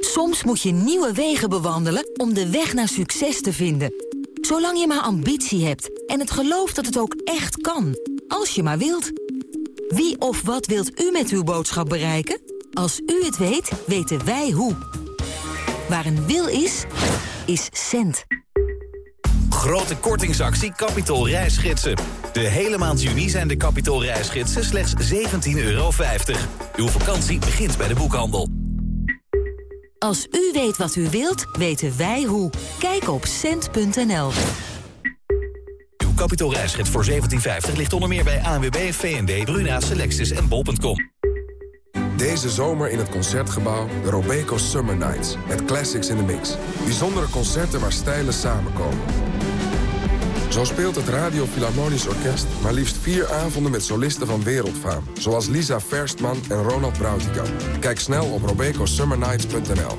[SPEAKER 30] Soms moet je nieuwe wegen bewandelen om de weg naar succes te vinden. Zolang je maar ambitie hebt en het geloof dat het ook echt kan. Als je maar wilt. Wie of wat wilt u met uw boodschap bereiken? Als u het weet, weten wij hoe. Waar een wil is, is cent.
[SPEAKER 31] Grote kortingsactie Capitol reisgidsen. De hele maand juni zijn de Capitol reisgidsen slechts 17,50 euro. Uw vakantie begint bij de boekhandel.
[SPEAKER 30] Als u weet wat u wilt, weten wij hoe. Kijk op cent.nl.
[SPEAKER 31] Uw kapitoolreisgids voor 1750 ligt onder meer bij ANWB, VND, Bruna, Selectis en bol.com.
[SPEAKER 32] Deze zomer in het Concertgebouw de Robeco Summer Nights. Met classics in the mix. Bijzondere concerten waar stijlen samenkomen. Zo speelt het Radio Philharmonisch Orkest maar liefst vier avonden met solisten van wereldfaam. Zoals Lisa Verstman en Ronald Brautigam. Kijk snel op robecosummernights.nl.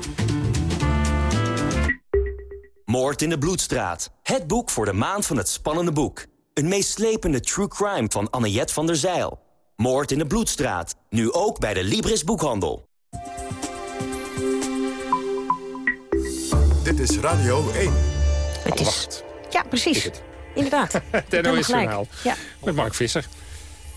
[SPEAKER 29] Moord in de Bloedstraat. Het boek voor de maand van het spannende boek. Een meeslepende true crime van Anniette van der Zeil. Moord in de Bloedstraat. Nu ook bij de Libris Boekhandel.
[SPEAKER 1] Dit is Radio 1.
[SPEAKER 2] Het is... Ja, precies. Inderdaad.
[SPEAKER 3] Het NOS Journaal.
[SPEAKER 2] Ja.
[SPEAKER 3] Met Mark Visser.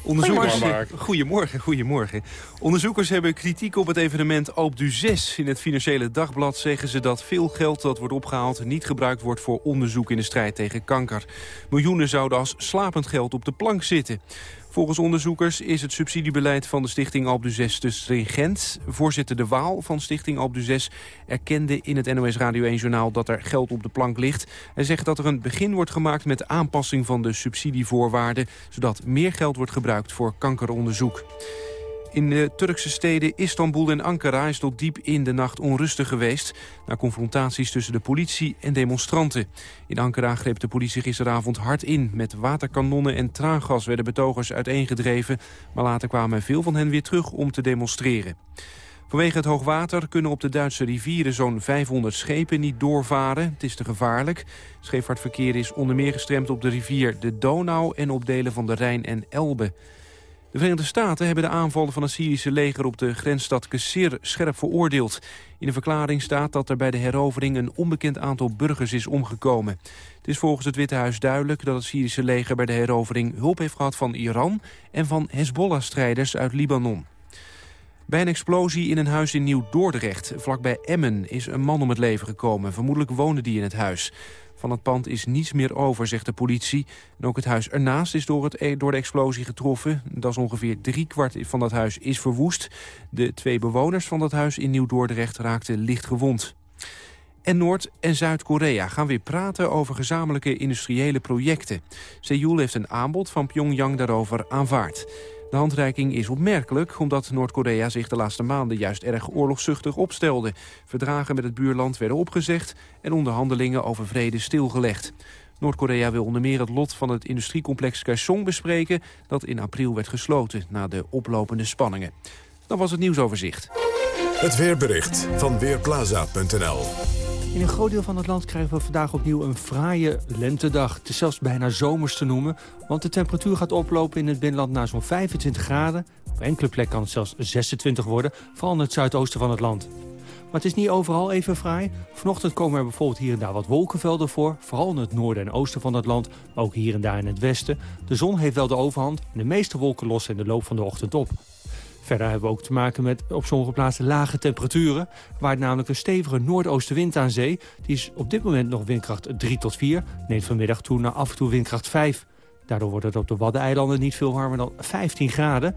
[SPEAKER 4] Onderzoekers,
[SPEAKER 3] Goedemorgen,
[SPEAKER 4] goedemorgen, goedemorgen. Onderzoekers hebben kritiek op het evenement Alpe d'Huez. In het Financiële Dagblad zeggen ze dat veel geld dat wordt opgehaald... niet gebruikt wordt voor onderzoek in de strijd tegen kanker. Miljoenen zouden als slapend geld op de plank zitten. Volgens onderzoekers is het subsidiebeleid van de Stichting Alpe d'Huez te stringent. Voorzitter De Waal van Stichting Alpe d'Huez erkende in het NOS Radio 1-journaal dat er geld op de plank ligt. Hij zegt dat er een begin wordt gemaakt met aanpassing van de subsidievoorwaarden, zodat meer geld wordt gebruikt voor kankeronderzoek. In de Turkse steden Istanbul en Ankara is tot diep in de nacht onrustig geweest... na confrontaties tussen de politie en demonstranten. In Ankara greep de politie gisteravond hard in. Met waterkanonnen en traangas werden betogers uiteengedreven... maar later kwamen veel van hen weer terug om te demonstreren. Vanwege het hoogwater kunnen op de Duitse rivieren zo'n 500 schepen niet doorvaren. Het is te gevaarlijk. Scheepvaartverkeer is onder meer gestremd op de rivier de Donau... en op delen van de Rijn en Elbe. De Verenigde Staten hebben de aanvallen van het Syrische leger op de grensstad Qasir scherp veroordeeld. In een verklaring staat dat er bij de herovering een onbekend aantal burgers is omgekomen. Het is volgens het Witte Huis duidelijk dat het Syrische leger bij de herovering hulp heeft gehad van Iran en van Hezbollah-strijders uit Libanon. Bij een explosie in een huis in Nieuw-Dordrecht, vlakbij Emmen, is een man om het leven gekomen. Vermoedelijk woonde die in het huis. Van het pand is niets meer over, zegt de politie. En ook het huis ernaast is door, het, e- door de explosie getroffen. Dat is ongeveer driekwart van dat huis is verwoest. De twee bewoners van dat huis in Nieuw-Dordrecht raakten licht gewond. En Noord- en Zuid-Korea gaan weer praten over gezamenlijke industriële projecten. Seoul heeft een aanbod van Pyongyang daarover aanvaard. De handreiking is opmerkelijk omdat Noord-Korea zich de laatste maanden juist erg oorlogszuchtig opstelde. Verdragen met het buurland werden opgezegd en onderhandelingen over vrede stilgelegd. Noord-Korea wil onder meer het lot van het industriecomplex Kaesong bespreken... dat in april werd gesloten na de oplopende spanningen. Dat was het nieuwsoverzicht.
[SPEAKER 1] Het weerbericht van Weerplaza.nl
[SPEAKER 28] In een groot deel van het land krijgen we vandaag opnieuw een fraaie lentedag. Het is zelfs bijna zomers te noemen, want de temperatuur gaat oplopen in het binnenland naar zo'n 25 graden. Op enkele plekken kan het zelfs 26 worden, vooral in het zuidoosten van het land. Maar het is niet overal even fraai. Vanochtend komen er bijvoorbeeld hier en daar wat wolkenvelden voor. Vooral in het noorden en oosten van het land, maar ook hier en daar in het westen. De zon heeft wel de overhand en de meeste wolken lossen in de loop van de ochtend op. Verder hebben we ook te maken met op sommige plaatsen lage temperaturen. Waar namelijk een stevige noordoostenwind aan zee. Die is op dit moment nog windkracht 3 tot 4. Neemt vanmiddag toe naar af en toe windkracht 5. Daardoor wordt het op de Waddeneilanden niet veel warmer dan 15 graden.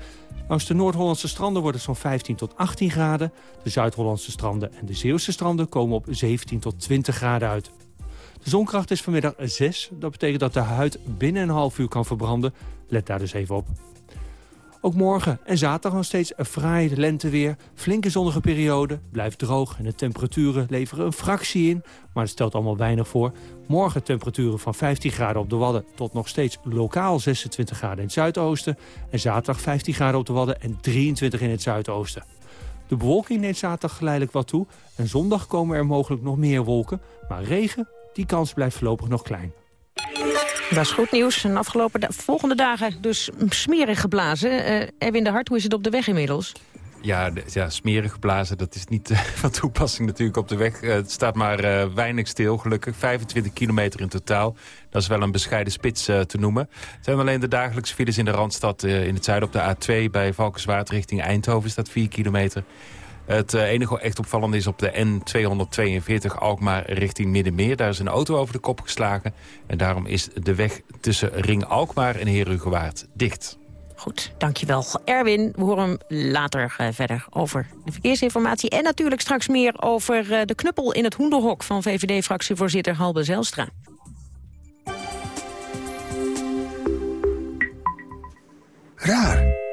[SPEAKER 28] Langs de Noord-Hollandse stranden wordt het zo'n 15 tot 18 graden. De Zuid-Hollandse stranden en de Zeeuwse stranden komen op 17 tot 20 graden uit. De zonkracht is vanmiddag 6. Dat betekent dat de huid binnen een half uur kan verbranden. Let daar dus even op. Ook morgen en zaterdag nog steeds een fraai lenteweer. Flinke zonnige periode, blijft droog en de temperaturen leveren een fractie in. Maar het stelt allemaal weinig voor. Morgen temperaturen van 15 graden op de Wadden tot nog steeds lokaal 26 graden in het zuidoosten. En zaterdag 15 graden op de Wadden en 23 in het zuidoosten. De bewolking neemt zaterdag geleidelijk wat toe. En zondag komen er mogelijk nog meer wolken. Maar regen, die kans blijft voorlopig nog klein.
[SPEAKER 2] Dat is goed nieuws. En afgelopen volgende dagen dus smerig geblazen. Eh Erwin de Hart, hoe is het op de weg inmiddels?
[SPEAKER 7] Ja, ja, smerig geblazen, dat is niet eh, van toepassing natuurlijk op de weg. Eh, het staat maar weinig stil, gelukkig. 25 kilometer in totaal. Dat is wel een bescheiden spits te noemen. Het zijn alleen de dagelijkse files in de Randstad. in het zuiden op de A2 bij Valkenswaard richting Eindhoven staat 4 kilometer. Het eh, enige wat echt opvallende is op de N242 Alkmaar richting Middenmeer. Daar is een auto over de kop geslagen. En daarom is de weg tussen Ring Alkmaar en Herugewaard dicht.
[SPEAKER 2] Goed, dankjewel Erwin. We horen hem later eh, verder over de verkeersinformatie. En natuurlijk straks meer over eh, de knuppel in het hoenderhok... van VVD-fractievoorzitter Halbe Zelstra.
[SPEAKER 33] Raar.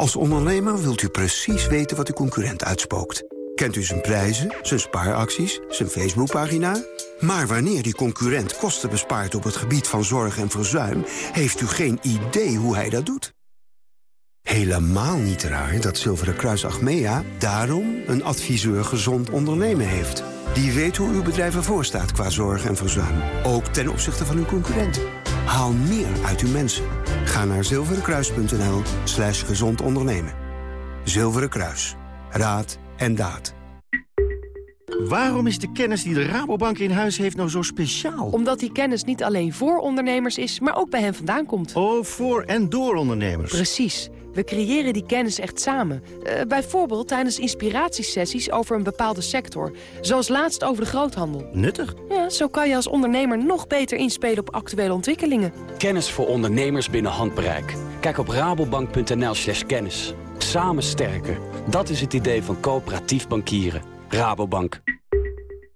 [SPEAKER 33] Als ondernemer wilt u precies weten wat uw concurrent uitspookt. Kent u zijn prijzen, zijn spaaracties, zijn Facebookpagina?
[SPEAKER 34] Maar wanneer die concurrent kosten bespaart op het gebied van zorg en verzuim... heeft u geen idee hoe hij dat doet. Helemaal niet raar dat Zilveren Kruis Achmea daarom een adviseur gezond ondernemen heeft. Die weet hoe uw bedrijf ervoor staat qua zorg en verzuim. Ook ten opzichte van uw concurrenten. Haal meer uit uw mensen. Ga naar zilverenkruis.nl slash gezond ondernemen. Zilveren Kruis. Raad en daad.
[SPEAKER 35] Waarom is de kennis die de Rabobank in huis heeft nou zo speciaal?
[SPEAKER 36] Omdat die kennis niet alleen voor ondernemers is, maar ook bij hen vandaan komt.
[SPEAKER 35] Oh, voor en door ondernemers.
[SPEAKER 36] Precies. We creëren die kennis echt samen. Uh, bijvoorbeeld tijdens inspiratiesessies over een bepaalde sector. Zoals laatst over de groothandel.
[SPEAKER 35] Nuttig.
[SPEAKER 36] Ja, zo kan je als ondernemer nog beter inspelen op actuele ontwikkelingen.
[SPEAKER 37] Kennis voor ondernemers binnen handbereik. Kijk op rabobank.nl slash kennis. Samen sterker. Dat is het idee van coöperatief bankieren. Rabobank.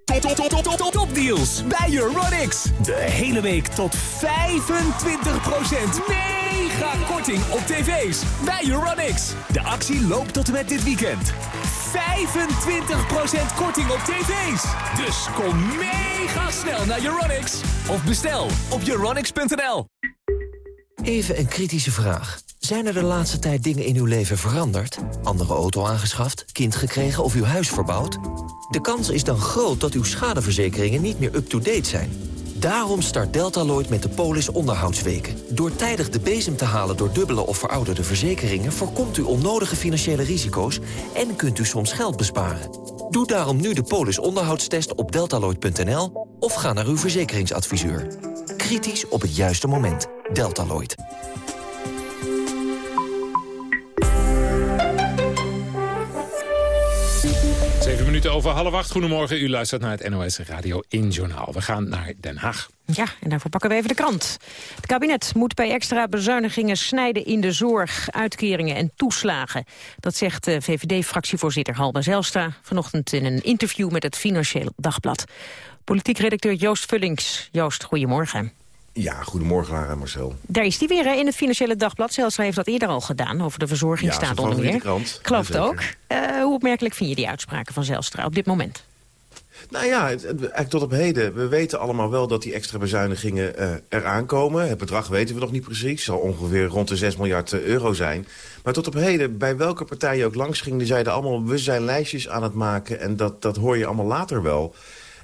[SPEAKER 38] Top, top, top, top, top, top deals bij Euronics. De hele week tot 25% mega korting op tv's bij Euronics. De actie loopt tot en met dit weekend. 25% korting op tv's. Dus kom mega snel naar Euronics. Of bestel op euronics.nl.
[SPEAKER 29] Even een kritische vraag. Zijn er de laatste tijd dingen in uw leven veranderd? Andere auto aangeschaft, kind gekregen of uw huis verbouwd? De kans is dan groot dat uw schadeverzekeringen niet meer up-to-date zijn. Daarom start Deltaloid met de Polis onderhoudsweken. Door tijdig de bezem te halen door dubbele of verouderde verzekeringen... voorkomt u onnodige financiële risico's en kunt u soms geld besparen. Doe daarom nu de Polis onderhoudstest op deltaloid.nl... of ga naar uw verzekeringsadviseur. Kritisch op het juiste moment. Deltaloid.
[SPEAKER 3] Zeven minuten over half acht. Goedemorgen, u luistert naar het NOS Radio in Journaal. We gaan naar Den Haag.
[SPEAKER 2] Ja, en daarvoor pakken we even de krant. Het kabinet moet bij extra bezuinigingen snijden in de zorg, uitkeringen en toeslagen. Dat zegt de VVD-fractievoorzitter Halbe Zelstra vanochtend in een interview met het Financieel Dagblad. Politiek redacteur Joost Vullings. Joost, goedemorgen.
[SPEAKER 39] Ja, goedemorgen Lara Marcel.
[SPEAKER 2] Daar is die weer hè, in het Financiële Dagblad. Zelfs heeft dat eerder al gedaan, over de verzorgingsstaat
[SPEAKER 39] ja,
[SPEAKER 2] onder meer.
[SPEAKER 39] krant.
[SPEAKER 2] Ik geloof het ook. Uh, hoe opmerkelijk vind je die uitspraken van Zelstra op dit moment?
[SPEAKER 39] Nou ja, eigenlijk tot op heden. We weten allemaal wel dat die extra bezuinigingen uh, eraan komen. Het bedrag weten we nog niet precies. Het zal ongeveer rond de 6 miljard euro zijn. Maar tot op heden, bij welke partij je ook langs ging... die zeiden allemaal, we zijn lijstjes aan het maken... en dat, dat hoor je allemaal later wel...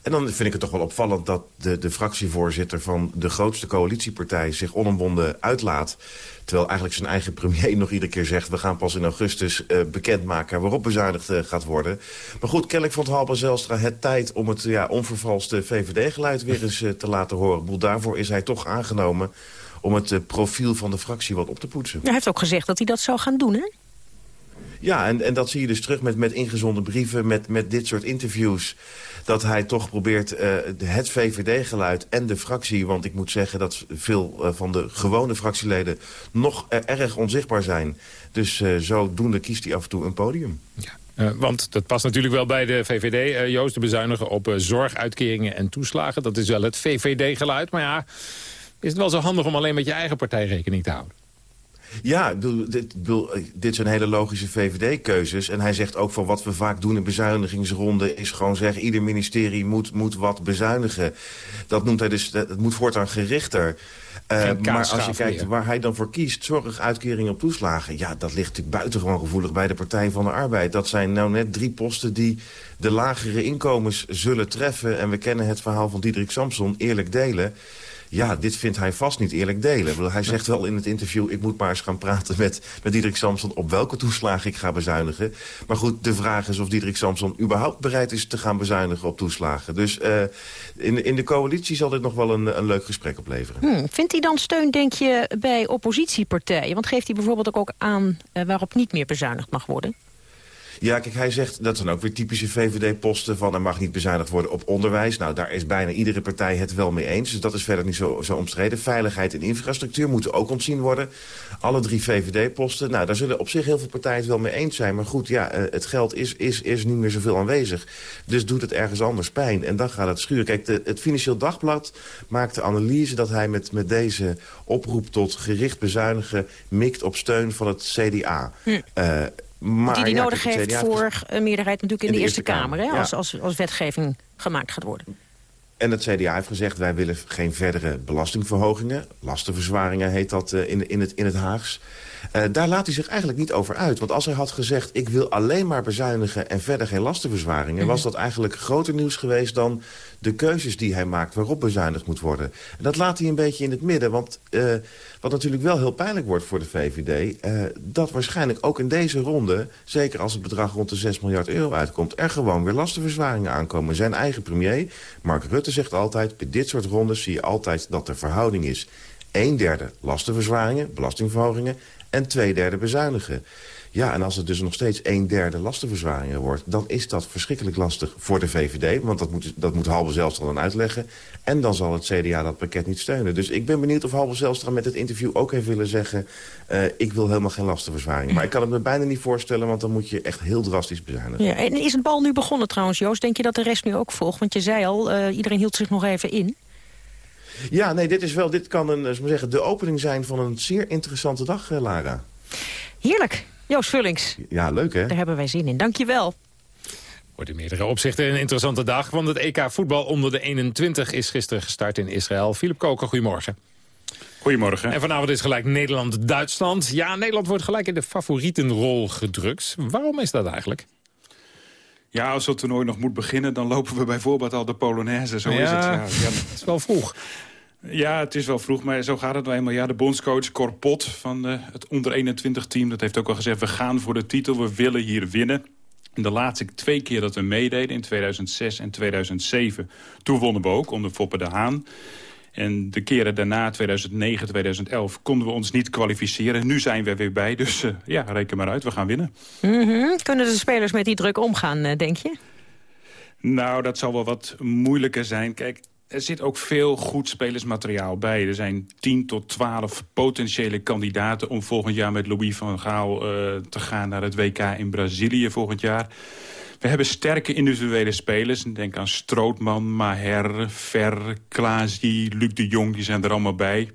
[SPEAKER 39] En dan vind ik het toch wel opvallend dat de, de fractievoorzitter van de grootste coalitiepartij zich onomwonden uitlaat. Terwijl eigenlijk zijn eigen premier nog iedere keer zegt... we gaan pas in augustus uh, bekendmaken waarop bezuinigd uh, gaat worden. Maar goed, kennelijk vond Halba Zelstra het tijd om het ja, onvervalste VVD-geluid weer eens uh, te laten horen. Boel, daarvoor is hij toch aangenomen om het profiel van de fractie wat op te poetsen.
[SPEAKER 2] Hij heeft ook gezegd dat hij dat zou gaan doen, hè?
[SPEAKER 39] Ja, en, en dat zie je dus terug met, met ingezonde brieven, met, met dit soort interviews dat hij toch probeert uh, het VVD-geluid en de fractie... want ik moet zeggen dat veel uh, van de gewone fractieleden nog erg onzichtbaar zijn. Dus zodoende kiest hij af en toe een podium.
[SPEAKER 3] Ja. Want dat past natuurlijk wel bij de VVD, uh, Joost, te bezuinigen op zorguitkeringen en toeslagen. Dat is wel het VVD-geluid. Maar ja, is het wel zo handig om alleen met je eigen partij rekening te houden?
[SPEAKER 39] Ja, dit, dit zijn hele logische VVD-keuzes. En hij zegt ook van wat we vaak doen in bezuinigingsronden... is gewoon zeggen, ieder ministerie moet, moet wat bezuinigen. Dat noemt hij dus, dat moet voortaan gerichter. Uh, maar als je kijkt waar hij dan voor kiest, zorg, uitkeringen op toeslagen... ja, dat ligt natuurlijk buitengewoon gevoelig bij de Partij van de Arbeid. Dat zijn nou net drie posten die de lagere inkomens zullen treffen. En we kennen het verhaal van Diederik Samson, eerlijk delen... Ja, dit vindt hij vast niet eerlijk delen. Hij zegt wel in het interview, ik moet maar eens gaan praten met, met Diederik Samson... op welke toeslagen ik ga bezuinigen. Maar goed, de vraag is of Diederik Samson überhaupt bereid is te gaan bezuinigen op toeslagen. Dus uh, in, in de coalitie zal dit nog wel een, een leuk gesprek opleveren.
[SPEAKER 2] Hmm, vindt hij dan steun, denk je, bij oppositiepartijen? Want geeft hij bijvoorbeeld ook aan uh, waarop niet meer bezuinigd mag worden?
[SPEAKER 39] Ja, kijk, hij zegt, dat zijn ook weer typische VVD-posten... van er mag niet bezuinigd worden op onderwijs. Nou, daar is bijna iedere partij het wel mee eens. Dus dat is verder niet zo, zo omstreden. Veiligheid en infrastructuur moeten ook ontzien worden. Alle drie VVD-posten. Nou, daar zullen op zich heel veel partijen het wel mee eens zijn. Maar goed, ja, het geld is, is, is niet meer zoveel aanwezig. Dus doet het ergens anders pijn. En dan gaat het schuren. Kijk, de, het Financieel Dagblad maakt de analyse... dat hij met, met deze oproep tot gericht bezuinigen... mikt op steun van het CDA.
[SPEAKER 2] Hm.
[SPEAKER 39] Uh, maar,
[SPEAKER 2] die die
[SPEAKER 39] ja,
[SPEAKER 2] nodig heeft voor een meerderheid natuurlijk in,
[SPEAKER 39] in
[SPEAKER 2] de,
[SPEAKER 39] de
[SPEAKER 2] Eerste Kamer,
[SPEAKER 39] Kamer,
[SPEAKER 2] hè,
[SPEAKER 39] ja.
[SPEAKER 2] als, als, als wetgeving gemaakt gaat worden.
[SPEAKER 39] En het CDA heeft gezegd, wij willen geen verdere belastingverhogingen. Lastenverzwaringen heet dat uh, in, in, het, in het Haags. Uh, daar laat hij zich eigenlijk niet over uit. Want als hij had gezegd, ik wil alleen maar bezuinigen... en verder geen lastenverzwaringen... was dat eigenlijk groter nieuws geweest dan de keuzes die hij maakt... waarop bezuinigd moet worden. En dat laat hij een beetje in het midden. Want uh, wat natuurlijk wel heel pijnlijk wordt voor de VVD... Uh, dat waarschijnlijk ook in deze ronde... zeker als het bedrag rond de 6 miljard euro uitkomt... er gewoon weer lastenverzwaringen aankomen. Zijn eigen premier, Mark Rutte, zegt altijd... bij dit soort rondes zie je altijd dat de verhouding is... een derde lastenverzwaringen, belastingverhogingen en twee derde bezuinigen. Ja, en als het dus nog steeds een derde lastenverzwaringen wordt... dan is dat verschrikkelijk lastig voor de VVD. Want dat moet, dat moet Halbe dan uitleggen. En dan zal het CDA dat pakket niet steunen. Dus ik ben benieuwd of Halbe Zijlstra met het interview ook heeft willen zeggen... Uh, ik wil helemaal geen lastenverzwaring. Maar ik kan het me bijna niet voorstellen... want dan moet je echt heel drastisch bezuinigen.
[SPEAKER 2] Ja, en is het bal nu begonnen trouwens, Joost? Denk je dat de rest nu ook volgt? Want je zei al, uh, iedereen hield zich nog even in.
[SPEAKER 39] Ja, nee, dit, is wel, dit kan een, maar zeggen, de opening zijn van een zeer interessante dag, Lara.
[SPEAKER 2] Heerlijk. Joost Vullings.
[SPEAKER 39] Ja, leuk hè?
[SPEAKER 2] Daar hebben wij zin in. Dank je wel.
[SPEAKER 3] Wordt in meerdere opzichten een interessante dag. Want het EK voetbal onder de 21 is gisteren gestart in Israël. Philip Koker, goedemorgen.
[SPEAKER 40] Goedemorgen.
[SPEAKER 3] En vanavond is gelijk Nederland-Duitsland. Ja, Nederland wordt gelijk in de favorietenrol gedrukt. Waarom is dat eigenlijk?
[SPEAKER 40] Ja, als het toernooi nog moet beginnen... dan lopen we bijvoorbeeld al de Polonaise. Zo
[SPEAKER 3] ja,
[SPEAKER 40] is het. Ja,
[SPEAKER 3] ja, het is wel vroeg.
[SPEAKER 40] Ja, het is wel vroeg, maar zo gaat het nou eenmaal. Ja, de bondscoach Corpot van uh, het onder-21-team... dat heeft ook al gezegd, we gaan voor de titel, we willen hier winnen. En de laatste twee keer dat we meededen, in 2006 en 2007... toen wonnen we ook onder Foppe de Haan. En de keren daarna, 2009, 2011, konden we ons niet kwalificeren. Nu zijn we weer bij, dus uh, ja, reken maar uit, we gaan winnen.
[SPEAKER 2] Mm -hmm. Kunnen de spelers met die druk omgaan, uh, denk je?
[SPEAKER 40] Nou, dat zal wel wat moeilijker zijn. Kijk, er zit ook veel goed spelersmateriaal bij. Er zijn 10 tot 12 potentiële kandidaten om volgend jaar met Louis van Gaal uh, te gaan naar het WK in Brazilië volgend jaar. We hebben sterke individuele spelers. Denk aan Strootman, Maher, Ver, Klaasie, Luc de Jong. Die zijn er allemaal bij.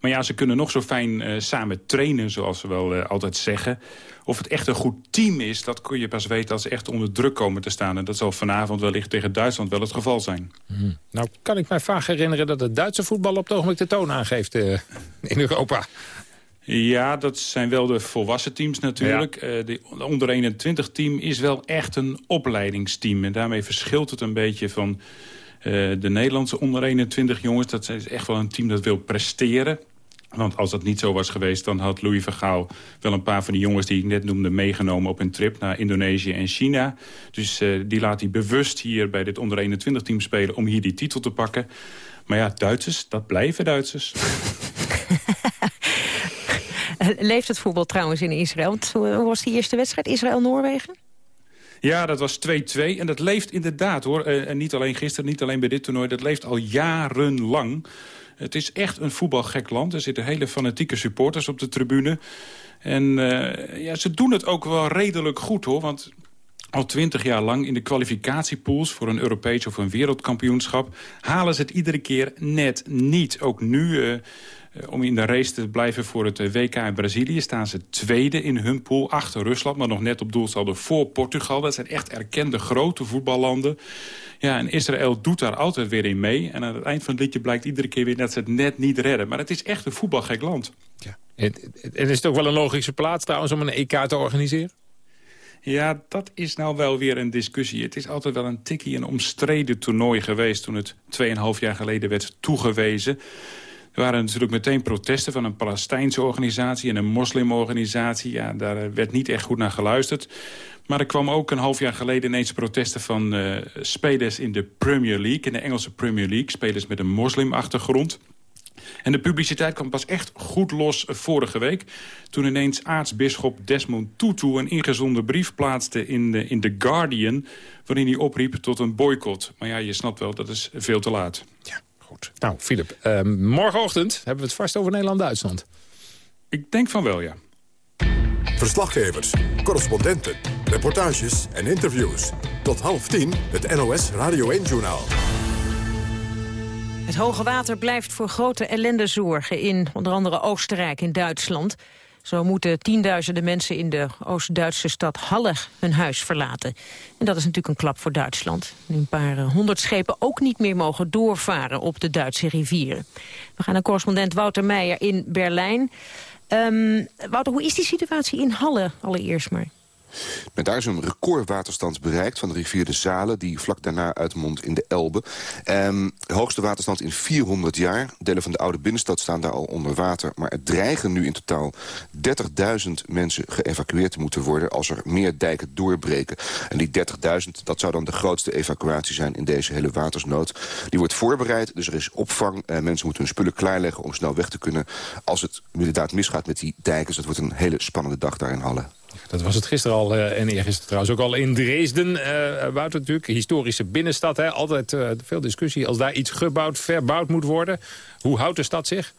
[SPEAKER 40] Maar ja, ze kunnen nog zo fijn uh, samen trainen, zoals ze wel uh, altijd zeggen. Of het echt een goed team is, dat kun je pas weten als ze echt onder druk komen te staan. En dat zal vanavond wellicht tegen Duitsland wel het geval zijn.
[SPEAKER 3] Hmm. Nou, kan ik mij vaak herinneren dat het Duitse voetbal op het ogenblik de toon aangeeft uh, in Europa.
[SPEAKER 40] Ja, dat zijn wel de volwassen teams natuurlijk. Ja. Uh, de onder 21 team is wel echt een opleidingsteam. En daarmee verschilt het een beetje van uh, de Nederlandse onder 21 jongens. Dat is echt wel een team dat wil presteren. Want als dat niet zo was geweest, dan had Louis Vergaal wel een paar van die jongens die ik net noemde meegenomen op een trip naar Indonesië en China. Dus uh, die laat hij bewust hier bij dit onder 21 team spelen om hier die titel te pakken. Maar ja, Duitsers, dat blijven Duitsers.
[SPEAKER 2] Leeft het voetbal trouwens in Israël? Hoe was die eerste wedstrijd? Israël-Noorwegen?
[SPEAKER 40] Ja, dat was 2-2. En dat leeft inderdaad hoor. Uh, en niet alleen gisteren, niet alleen bij dit toernooi. Dat leeft al jarenlang. Het is echt een voetbalgek land. Er zitten hele fanatieke supporters op de tribune. En uh, ja, ze doen het ook wel redelijk goed hoor. Want al twintig jaar lang in de kwalificatiepools voor een Europees of een wereldkampioenschap... halen ze het iedere keer net niet. Ook nu, om in de race te blijven voor het WK in Brazilië... staan ze tweede in hun pool, achter Rusland... maar nog net op doelsaldo voor Portugal. Dat zijn echt erkende grote voetballanden. Ja, en Israël doet daar altijd weer in mee. En aan het eind van het liedje blijkt iedere keer weer dat ze het net niet redden. Maar het is echt een voetbalgek land.
[SPEAKER 3] Ja. En, en is het ook wel een logische plaats trouwens om een EK te organiseren?
[SPEAKER 40] Ja, dat is nou wel weer een discussie. Het is altijd wel een tikkie een omstreden toernooi geweest... toen het 2,5 jaar geleden werd toegewezen. Er waren natuurlijk meteen protesten van een Palestijnse organisatie... en een moslimorganisatie. Ja, daar werd niet echt goed naar geluisterd. Maar er kwam ook een half jaar geleden ineens protesten van uh, spelers in de Premier League... in de Engelse Premier League, spelers met een moslimachtergrond... En de publiciteit kwam pas echt goed los vorige week... toen ineens aartsbisschop Desmond Tutu een ingezonden brief plaatste in de, in The Guardian... waarin hij opriep tot een boycott. Maar ja, je snapt wel, dat is veel te laat.
[SPEAKER 3] Ja, goed. Nou, Filip, uh, morgenochtend hebben we het vast over Nederland-Duitsland.
[SPEAKER 40] Ik denk van wel, ja.
[SPEAKER 1] Verslaggevers, correspondenten, reportages en interviews. Tot half tien het NOS Radio 1-journaal.
[SPEAKER 2] Het hoge water blijft voor grote ellende zorgen in onder andere Oostenrijk en Duitsland. Zo moeten tienduizenden mensen in de Oost-Duitse stad Halle hun huis verlaten. En dat is natuurlijk een klap voor Duitsland. Een paar eh, honderd schepen ook niet meer mogen doorvaren op de Duitse rivieren. We gaan naar correspondent Wouter Meijer in Berlijn. Um, Wouter, hoe is die situatie in Halle allereerst maar?
[SPEAKER 41] Daar is een recordwaterstand bereikt van de rivier de Zalen... die vlak daarna uitmondt in de Elbe. De hoogste waterstand in 400 jaar. Delen van de oude binnenstad staan daar al onder water. Maar er dreigen nu in totaal 30.000 mensen geëvacueerd te moeten worden... als er meer dijken doorbreken. En die 30.000, dat zou dan de grootste evacuatie zijn... in deze hele watersnood. Die wordt voorbereid, dus er is opvang. Uh, mensen moeten hun spullen klaarleggen om snel weg te kunnen... als het inderdaad misgaat met die dijken. Dus dat wordt een hele spannende dag daar in Halle.
[SPEAKER 3] Dat was het gisteren al uh, en eergisteren trouwens ook al in Dresden. Uh, Wouter natuurlijk, historische binnenstad. Hè? Altijd uh, veel discussie als daar iets gebouwd, verbouwd moet worden. Hoe houdt de stad zich?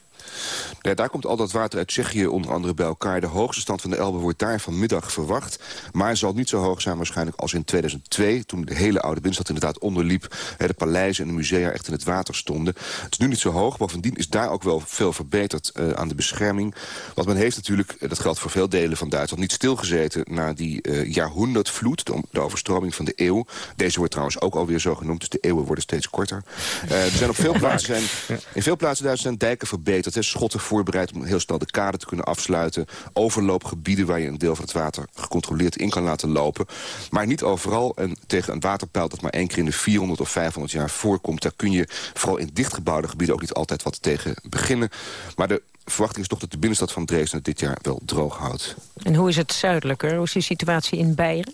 [SPEAKER 41] Ja, daar komt al dat water uit Tsjechië onder andere bij elkaar. De hoogste stand van de Elbe wordt daar vanmiddag verwacht. Maar zal niet zo hoog zijn waarschijnlijk als in 2002... toen de hele oude binnenstad inderdaad onderliep. De paleizen en de musea echt in het water stonden. Het is nu niet zo hoog. Bovendien is daar ook wel veel verbeterd uh, aan de bescherming. Want men heeft natuurlijk, uh, dat geldt voor veel delen van Duitsland... niet stilgezeten na die uh, jaarhonderdvloed, de, de, overstroming van de eeuw. Deze wordt trouwens ook alweer zo genoemd, dus de eeuwen worden steeds korter. er zijn op veel plaatsen zijn, in veel plaatsen Duitsland zijn dijken verbeterd schotten voorbereid om heel snel de kade te kunnen afsluiten. Overloopgebieden waar je een deel van het water gecontroleerd in kan laten lopen. Maar niet overal. En tegen een waterpeil dat maar één keer in de 400 of 500 jaar voorkomt... daar kun je vooral in dichtgebouwde gebieden ook niet altijd wat tegen beginnen. Maar de verwachting is toch dat de binnenstad van Dresden dit jaar wel droog houdt.
[SPEAKER 2] En hoe is het zuidelijker? Hoe is de situatie in Beieren?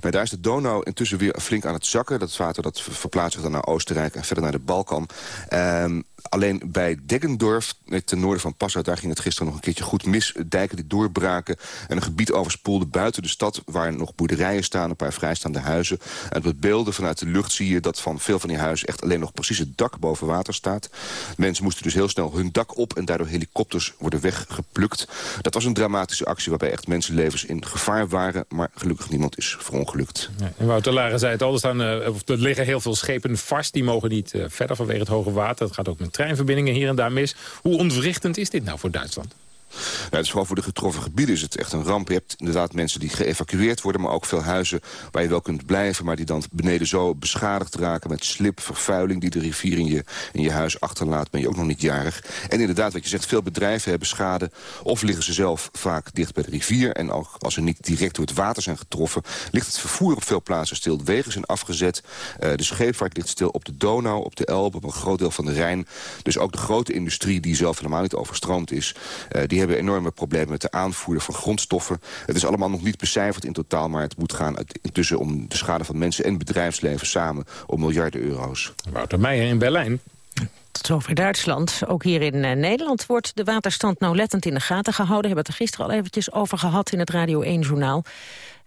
[SPEAKER 41] Maar daar is de Donau intussen weer flink aan het zakken. Dat water dat verplaatst zich dan naar Oostenrijk en verder naar de Balkan. Um, Alleen bij Deggendorf, ten noorden van Passau... daar ging het gisteren nog een keertje goed mis. Dijken die doorbraken en een gebied overspoelde buiten de stad... waar nog boerderijen staan, een paar vrijstaande huizen. En met beelden vanuit de lucht zie je dat van veel van die huizen... echt alleen nog precies het dak boven water staat. Mensen moesten dus heel snel hun dak op... en daardoor helikopters worden weggeplukt. Dat was een dramatische actie waarbij echt mensenlevens in gevaar waren... maar gelukkig niemand is verongelukt.
[SPEAKER 3] Ja, en Wouter Laren zei het al, er, staan, uh, er liggen heel veel schepen vast. Die mogen niet uh, verder vanwege het hoge water. Dat gaat ook met treinverbindingen hier en daar mis. Hoe ontwrichtend is dit nou voor Duitsland?
[SPEAKER 41] Ja, het is vooral voor de getroffen gebieden is het echt een ramp. Je hebt inderdaad mensen die geëvacueerd worden... maar ook veel huizen waar je wel kunt blijven... maar die dan beneden zo beschadigd raken met slip, vervuiling... die de rivier in je, in je huis achterlaat, ben je ook nog niet jarig. En inderdaad, wat je zegt, veel bedrijven hebben schade... of liggen ze zelf vaak dicht bij de rivier... en ook als ze niet direct door het water zijn getroffen... ligt het vervoer op veel plaatsen stil. De wegen zijn afgezet. Uh, de scheepvaart ligt stil op de Donau, op de Elbe... op een groot deel van de Rijn. Dus ook de grote industrie die zelf helemaal niet overstroomd is... Uh, die hebben enorme problemen met de aanvoer van grondstoffen. Het is allemaal nog niet becijferd in totaal... maar het moet gaan intussen om de schade van mensen en bedrijfsleven samen... om miljarden euro's.
[SPEAKER 3] Wouter Meijer in Berlijn.
[SPEAKER 2] Tot zover Duitsland. Ook hier in uh, Nederland wordt de waterstand nauwlettend in de gaten gehouden. We hebben het er gisteren al eventjes over gehad in het Radio 1-journaal.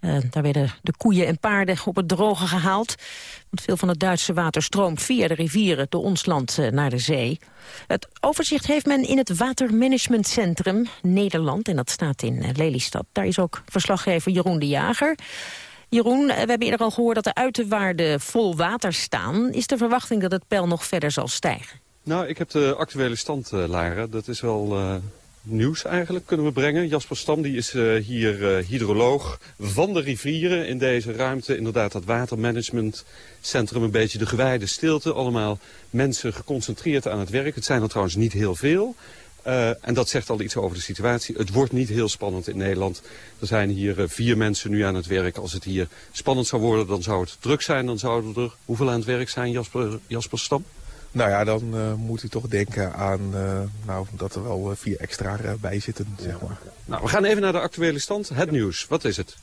[SPEAKER 2] Uh, daar werden de koeien en paarden op het droge gehaald. Want veel van het Duitse water stroomt via de rivieren door ons land uh, naar de zee. Het overzicht heeft men in het Watermanagementcentrum Nederland. En dat staat in uh, Lelystad. Daar is ook verslaggever Jeroen de Jager. Jeroen, we hebben eerder al gehoord dat de uiterwaarden vol water staan. Is de verwachting dat het peil nog verder zal stijgen?
[SPEAKER 42] Nou, ik heb de actuele stand, uh, Lara. Dat is wel nieuws eigenlijk, kunnen we brengen. Jasper Stam die is uh, hier hydroloog van de rivieren in deze ruimte. Inderdaad, dat watermanagementcentrum, een beetje de gewijde stilte. Allemaal mensen geconcentreerd aan het werk. Het zijn er trouwens niet heel veel. Uh, en dat zegt al iets over de situatie. Het wordt niet heel spannend in Nederland. Er zijn hier vier mensen nu aan het werk. Als het hier spannend zou worden, dan zou het druk zijn. Dan zouden er hoeveel aan het werk zijn, Jasper, Jasper Stam?
[SPEAKER 43] Nou ja, dan uh, moet u toch denken aan uh, nou, dat er wel vier extra bij zitten, zeg maar.
[SPEAKER 42] Nou, we gaan even naar de actuele stand. Het nieuws, wat is het?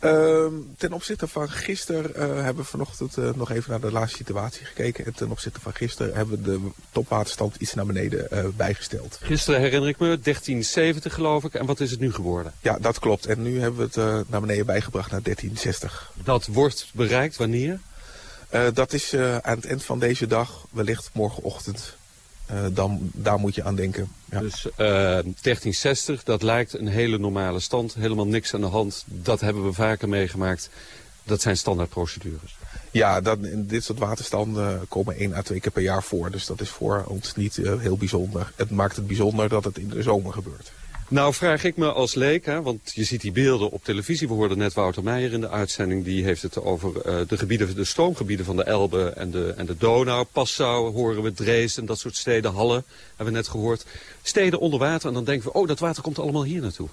[SPEAKER 43] Uh, ten opzichte van gisteren uh, hebben we vanochtend uh, nog even naar de laatste situatie gekeken. En ten opzichte van gisteren hebben we de topwaterstand iets naar beneden bijgesteld.
[SPEAKER 42] Gisteren herinner ik me, 1370 geloof ik. En wat is het nu geworden?
[SPEAKER 43] Ja, dat klopt. En nu hebben we het naar beneden bijgebracht naar 1360.
[SPEAKER 42] Dat wordt bereikt wanneer?
[SPEAKER 43] Dat is aan het eind van deze dag, wellicht morgenochtend. Uh, dan, daar moet je aan denken.
[SPEAKER 42] Ja. Dus uh, 1360, dat lijkt een hele normale stand. Helemaal niks aan de hand. Dat hebben we vaker meegemaakt. Dat zijn standaardprocedures.
[SPEAKER 43] Ja, dat, dit soort waterstanden komen één à twee keer per jaar voor. Dus dat is voor ons niet uh, heel bijzonder. Het maakt het bijzonder dat het in de zomer gebeurt.
[SPEAKER 42] Nou, vraag ik me als leek, hè, want je ziet die beelden op televisie. We hoorden net Wouter Meijer in de uitzending. Die heeft het over uh, de, gebieden, de stroomgebieden van de Elbe en de, en de Donau. Passau horen we, Dresden, dat soort steden. Halle hebben we net gehoord. Steden onder water en dan denken we, oh, dat water komt allemaal hier naartoe.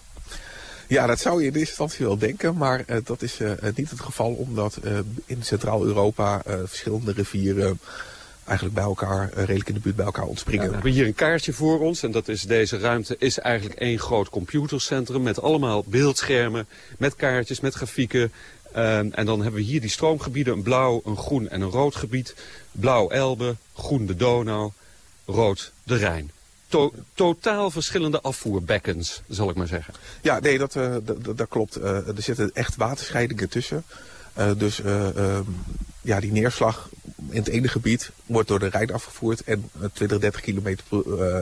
[SPEAKER 43] Ja, dat zou je in eerste instantie wel denken, maar uh, dat is uh, niet het geval omdat in Centraal-Europa verschillende rivieren eigenlijk bij elkaar, redelijk in de buurt bij elkaar ontspringen. Ja,
[SPEAKER 42] we hebben hier een kaartje voor ons en dat is deze ruimte is eigenlijk één groot computercentrum met allemaal beeldschermen, met kaartjes, met grafieken. en dan hebben we hier die stroomgebieden, een blauw, een groen en een rood gebied. Blauw Elbe, groen de Donau, rood de Rijn to totaal verschillende afvoerbekkens, zal ik maar zeggen.
[SPEAKER 43] Ja, nee, dat, uh, dat, klopt. Uh, er zitten echt waterscheidingen tussen. Uh, dus ehm, ja, die neerslag in het ene gebied wordt door de Rijn afgevoerd... en 20, 30 kilometer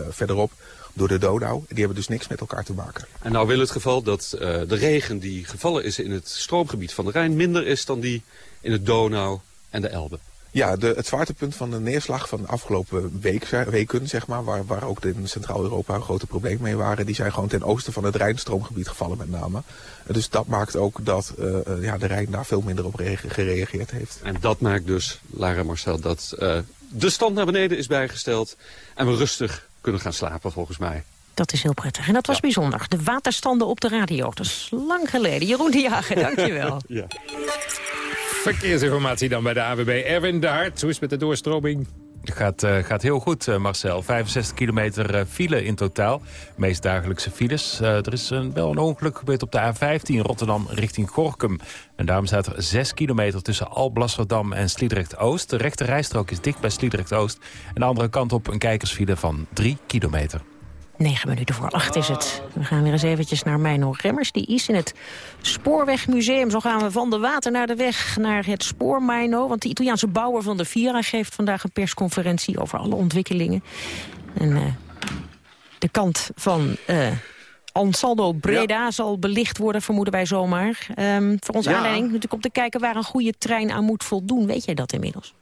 [SPEAKER 43] verderop door de Donau. Die hebben dus niks met elkaar te maken.
[SPEAKER 42] En nou wil het geval dat de regen die gevallen is in het stroomgebied van de Rijn... minder is dan die in het Donau en de Elbe.
[SPEAKER 43] Ja, de, het zwaartepunt van de neerslag van de afgelopen week, weken, zeg maar, waar, waar ook in Centraal-Europa grote problemen mee waren, die zijn gewoon ten oosten van het Rijnstroomgebied gevallen met name. Dus dat maakt ook dat uh, ja, de Rijn daar veel minder op gereageerd heeft.
[SPEAKER 42] En dat maakt dus, Lara Marcel, dat uh, de stand naar beneden is bijgesteld en we rustig kunnen gaan slapen volgens mij.
[SPEAKER 2] Dat is heel prettig. En dat was bijzonder. De waterstanden op de radio. Dat is lang geleden. Jeroen de Jager, dankjewel. ja.
[SPEAKER 3] Verkeersinformatie dan bij de AWB. Erwin de Hart, hoe is met de doorstroming?
[SPEAKER 7] Het gaat, uh, gaat heel goed, uh, Marcel. 65 kilometer uh, file in totaal. Meest dagelijkse files. er is een, wel een ongeluk gebeurd op de A15 Rotterdam richting Gorkum. En daarom staat er 6 kilometer tussen Alblasserdam en Sliedrecht-Oost. De rechte rijstrook is dicht bij Sliedrecht-Oost. En de andere kant op een kijkersfile van 3 kilometer.
[SPEAKER 2] 9 minuten voor 8 is het. We gaan weer eens eventjes naar Meino Remmers. Die is in het Spoorwegmuseum. Zo gaan we van de water naar de weg naar het spoor Meino. Want de Italiaanse bouwer van de Vira geeft vandaag een persconferentie... over alle ontwikkelingen. En uh, de kant van... Uh, Ansaldo Breda zal belicht worden, vermoeden wij zomaar. Um, voor onze ja. aanleiding natuurlijk om te kijken waar een goede trein aan moet voldoen. Weet jij dat inmiddels?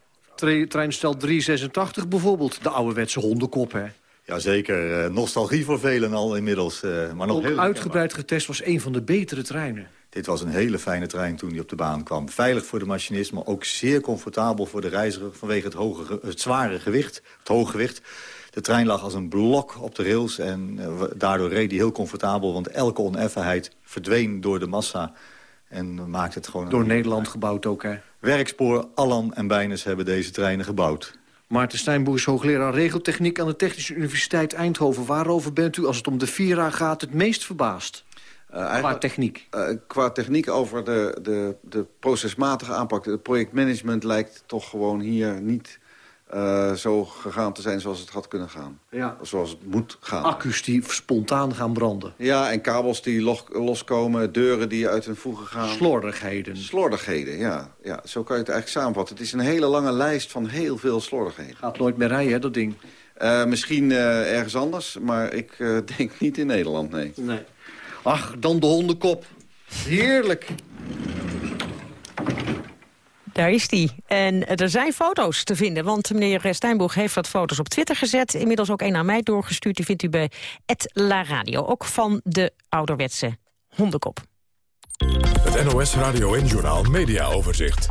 [SPEAKER 26] Treinstel 386 bijvoorbeeld, de ouderwetse hondenkop, hè?
[SPEAKER 18] Jazeker, uh, nostalgie voor velen al inmiddels. Uh, maar nog
[SPEAKER 26] heel uitgebreid getest was een van de betere treinen.
[SPEAKER 18] Dit was een hele fijne trein toen hij op de baan kwam. Veilig voor de machinist, maar ook zeer comfortabel voor de reiziger... vanwege het, hoge, het zware gewicht, het hoge gewicht. De trein lag als een blok op de rails en uh, daardoor reed hij heel comfortabel... want elke oneffenheid verdween door de massa en maakte het gewoon...
[SPEAKER 26] Door Nederland gebouwd ook, hè?
[SPEAKER 18] Werkspoor, Allan en Bijnes hebben deze treinen gebouwd.
[SPEAKER 26] Maarten Steinboer is hoogleraar regeltechniek aan de Technische Universiteit Eindhoven. Waarover bent u, als het om de Vira gaat, het meest verbaasd? Uh, qua techniek?
[SPEAKER 18] Uh, qua techniek over de, de, de procesmatige aanpak. Het projectmanagement lijkt toch gewoon hier niet uh, zo gegaan te zijn zoals het had kunnen gaan. Ja. Zoals het moet gaan.
[SPEAKER 26] Accu's die spontaan gaan branden.
[SPEAKER 18] Ja, en kabels die los, loskomen, deuren die uit hun voegen gaan.
[SPEAKER 26] Slordigheden.
[SPEAKER 18] Slordigheden, ja. ja. Zo kan je het eigenlijk samenvatten. Het is een hele lange lijst van heel veel slordigheden.
[SPEAKER 26] Gaat nooit meer rijden, hè, dat ding?
[SPEAKER 18] Uh, misschien uh, ergens anders, maar ik denk niet in Nederland, nee.
[SPEAKER 26] Nee. Ach, dan de hondenkop. Heerlijk.
[SPEAKER 2] Daar is die. En er zijn foto's te vinden, want meneer Steinboeg heeft wat foto's op Twitter gezet. Inmiddels ook een naar mij doorgestuurd. Die vindt u bij La Radio, ook van de ouderwetse hondenkop.
[SPEAKER 1] Het NOS Radio en Journaal Media Overzicht.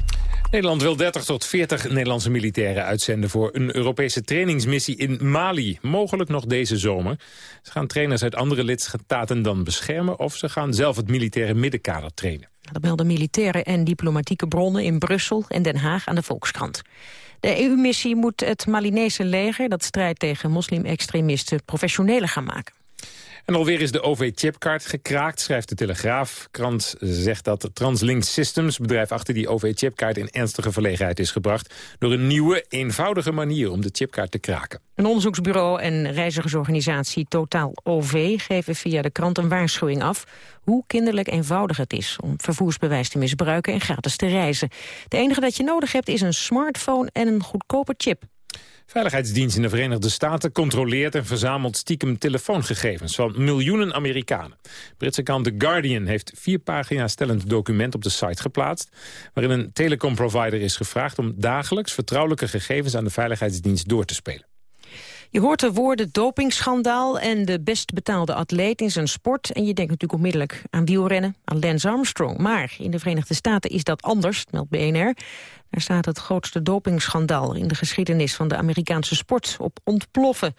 [SPEAKER 3] Nederland wil 30 tot 40 Nederlandse militairen uitzenden... voor een Europese trainingsmissie in Mali. Mogelijk nog deze zomer. Ze gaan trainers uit andere lidstaten dan beschermen... of ze gaan zelf het militaire middenkader trainen.
[SPEAKER 2] Dat melden militaire en diplomatieke bronnen in Brussel en Den Haag aan de Volkskrant. De EU-missie moet het Malinese leger, dat strijdt tegen moslim-extremisten, professioneler gaan maken.
[SPEAKER 3] En alweer is de OV-chipkaart gekraakt, schrijft de Telegraaf. Krant zegt dat Translink Systems, bedrijf achter die OV-chipkaart... in ernstige verlegenheid is gebracht... door een nieuwe, eenvoudige manier om de chipkaart te kraken.
[SPEAKER 2] Een onderzoeksbureau en reizigersorganisatie Totaal OV... geven via de krant een waarschuwing af... hoe kinderlijk eenvoudig het is om vervoersbewijs te misbruiken... en gratis te reizen. Het enige dat je nodig hebt is een smartphone en een goedkope chip.
[SPEAKER 3] Veiligheidsdienst in de Verenigde Staten controleert en verzamelt stiekem telefoongegevens van miljoenen Amerikanen. Britse krant The Guardian heeft vier pagina's stellend document op de site geplaatst, waarin een telecomprovider is gevraagd om dagelijks vertrouwelijke gegevens aan de Veiligheidsdienst door te spelen.
[SPEAKER 2] Je hoort de woorden dopingschandaal en de best betaalde atleet in zijn sport. En je denkt natuurlijk onmiddellijk aan wielrennen, aan Lance Armstrong. Maar in de Verenigde Staten is dat anders, meldt BNR. Daar staat het grootste dopingschandaal in de geschiedenis van de Amerikaanse sport op ontploffen.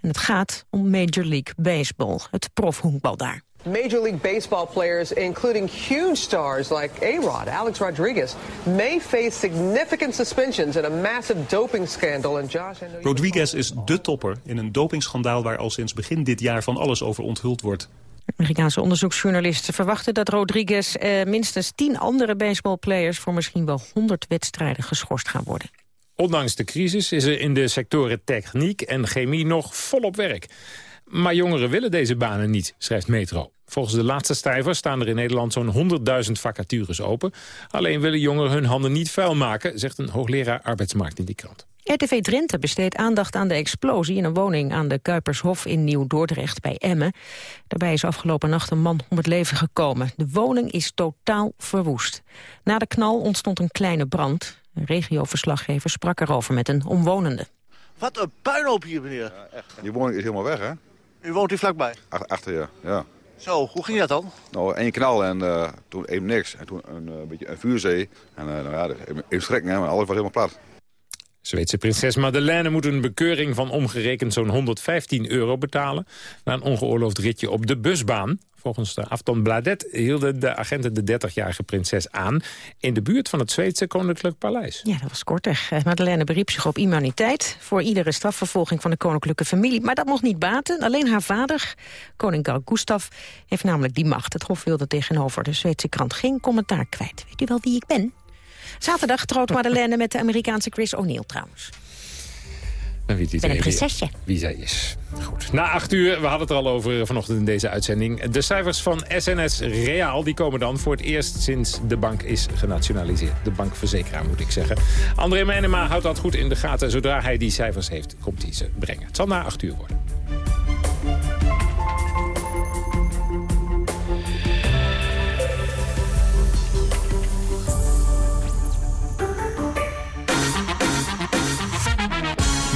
[SPEAKER 2] En het gaat om Major League Baseball, het profhonkbal daar.
[SPEAKER 44] Major League Baseball players, including huge stars like A-Rod, Alex Rodriguez, may face significant suspensions in a massive doping scandal. And Josh,
[SPEAKER 45] Rodriguez is de topper in een dopingschandaal waar al sinds begin dit jaar van alles over onthuld wordt.
[SPEAKER 2] Amerikaanse onderzoeksjournalisten verwachten dat Rodriguez eh, minstens tien andere baseballplayers voor misschien wel 100 wedstrijden geschorst gaan worden.
[SPEAKER 3] Ondanks de crisis is er in de sectoren techniek en chemie nog volop werk. Maar jongeren willen deze banen niet, schrijft Metro. Volgens de laatste cijfers staan er in Nederland zo'n 100.000 vacatures open. Alleen willen jongeren hun handen niet vuil maken, zegt een hoogleraar arbeidsmarkt in die krant.
[SPEAKER 2] RTV Drenthe besteedt aandacht aan de explosie in een woning aan de Kuipershof in Nieuw-Dordrecht bij Emmen. Daarbij is afgelopen nacht een man om het leven gekomen. De woning is totaal verwoest. Na de knal ontstond een kleine brand. Een regioverslaggever sprak erover met een omwonende.
[SPEAKER 46] Wat een puinhoop hier, meneer. Ja,
[SPEAKER 47] echt. Die woning is helemaal weg, hè?
[SPEAKER 46] U woont hier vlakbij?
[SPEAKER 47] Ach, achter je, ja.
[SPEAKER 46] Zo, hoe ging dat dan?
[SPEAKER 47] Nou, één knal en uh, toen even niks. En toen een uh, beetje een vuurzee. En uh, nou ja, even schrikken, hè, maar alles was helemaal plat.
[SPEAKER 3] Zweedse prinses Madeleine moet een bekeuring van omgerekend zo'n 115 euro betalen... na een ongeoorloofd ritje op de busbaan. Volgens de Aftonbladet hielden de agenten de 30-jarige prinses aan... in de buurt van het Zweedse Koninklijk Paleis.
[SPEAKER 2] Ja, dat was kortig. Eh, Madeleine beriep zich op immuniteit... voor iedere strafvervolging van de koninklijke familie. Maar dat mocht niet baten. Alleen haar vader, koning Carl Gustaf, heeft namelijk die macht. Het Hof wilde tegenover de Zweedse krant geen commentaar kwijt. Weet u wel wie ik ben? Zaterdag trouwt Madeleine met de Amerikaanse Chris O'Neill trouwens.
[SPEAKER 3] En
[SPEAKER 2] ben een prinsesje.
[SPEAKER 3] Wie zij is. Goed. Na acht uur, we hadden het er al over vanochtend in deze uitzending. De cijfers van SNS Reaal die komen dan voor het eerst sinds de bank is genationaliseerd. De bankverzekeraar moet ik zeggen. André Menema houdt dat goed in de gaten. Zodra hij die cijfers heeft, komt hij ze brengen. Het zal na acht uur worden.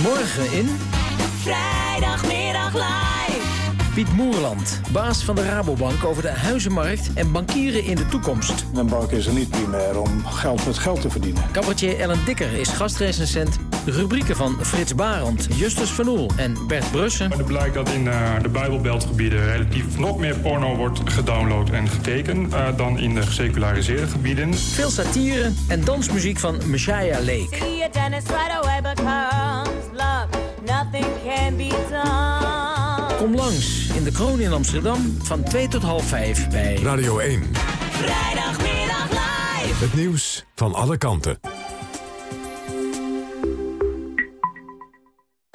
[SPEAKER 48] Morgen in...
[SPEAKER 49] Vrijdagmiddag live.
[SPEAKER 48] Piet Moerland, baas van de Rabobank over de huizenmarkt en bankieren in de toekomst.
[SPEAKER 50] Een bank is er niet primair om geld met geld te verdienen.
[SPEAKER 48] Cabaretier Ellen Dikker is gastrecensent. De rubrieken van Frits Barend, Justus Van Oel en Bert Brussen.
[SPEAKER 51] Het blijkt dat in uh, de Bijbelbeltgebieden relatief nog meer porno wordt gedownload en gekeken... Uh, dan in de geseculariseerde gebieden.
[SPEAKER 48] Veel satire en dansmuziek van Messiah Lake. Kom langs in de Kroon in Amsterdam van 2 tot half 5 bij
[SPEAKER 1] Radio 1.
[SPEAKER 49] Vrijdagmiddag live.
[SPEAKER 1] Het nieuws van alle kanten.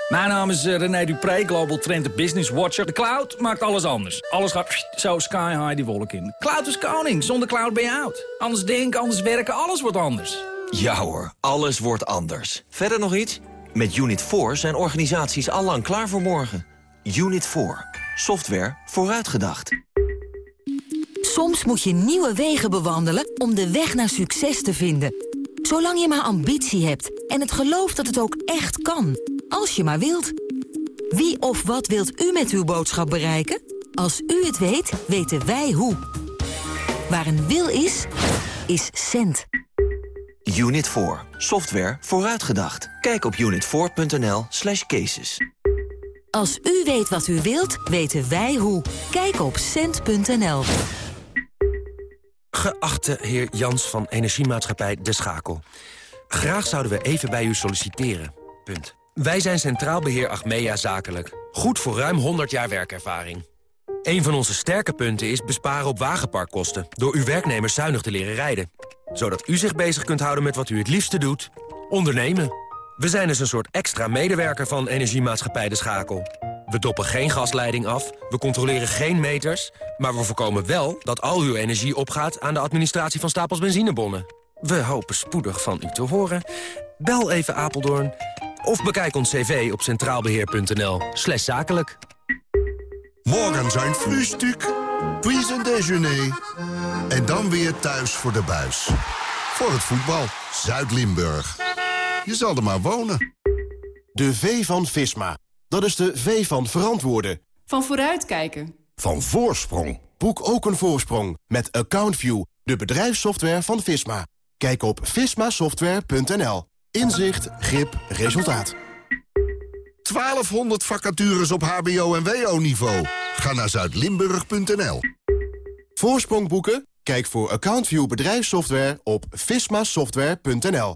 [SPEAKER 39] Mijn naam is René Dupré, Global Trend Business Watcher. De cloud maakt alles anders. Alles gaat zo sky high die wolk in. Cloud is koning, zonder cloud ben je oud. Anders denken, anders werken, alles wordt anders.
[SPEAKER 52] Ja hoor, alles wordt anders. Verder nog iets? Met Unit 4 zijn organisaties allang klaar voor morgen. Unit 4. Software vooruitgedacht.
[SPEAKER 30] Soms moet je nieuwe wegen bewandelen om de weg naar succes te vinden. Zolang je maar ambitie hebt en het geloof dat het ook echt kan. Als je maar wilt. Wie of wat wilt u met uw boodschap bereiken? Als u het weet, weten wij hoe. Waar een wil is, is cent.
[SPEAKER 52] Unit 4. Software vooruitgedacht. Kijk op unit4.nl slash cases.
[SPEAKER 30] Als u weet wat u wilt, weten wij hoe. Kijk op cent.nl.
[SPEAKER 29] Geachte heer Jans van Energiemaatschappij De Schakel. Graag zouden we even bij u solliciteren. Punt. Wij zijn Centraal Beheer Achmea Zakelijk. Goed voor ruim 100 jaar werkervaring. Een van onze sterke punten is besparen op wagenparkkosten... door uw werknemers zuinig te leren rijden. Zodat u zich bezig kunt houden met wat u het liefste doet. Ondernemen. We zijn dus een soort extra medewerker van Energiemaatschappij De Schakel. We doppen geen gasleiding af, we controleren geen meters... maar we voorkomen wel dat al uw energie opgaat... aan de administratie van stapels benzinebonnen. We hopen spoedig van u te horen. Bel even Apeldoorn of bekijk ons cv op centraalbeheer.nl slash zakelijk.
[SPEAKER 14] Morgen zijn frühstück, puis een déjeuner. En dan weer thuis voor de buis. Voor het voetbal, Zuid-Limburg. Je zal er maar wonen.
[SPEAKER 53] De V van Visma.
[SPEAKER 54] Dat is de V van verantwoorden.
[SPEAKER 55] Van vooruitkijken.
[SPEAKER 54] Van voorsprong. Boek ook een voorsprong met AccountView, de bedrijfssoftware van Visma. Kijk op vismasoftware.nl. Inzicht, grip, resultaat.
[SPEAKER 14] 1200 vacatures op hbo- en wo-niveau. Ga naar zuidlimburg.nl.
[SPEAKER 54] Voorsprong boeken? Kijk voor AccountView bedrijfssoftware op vismasoftware.nl.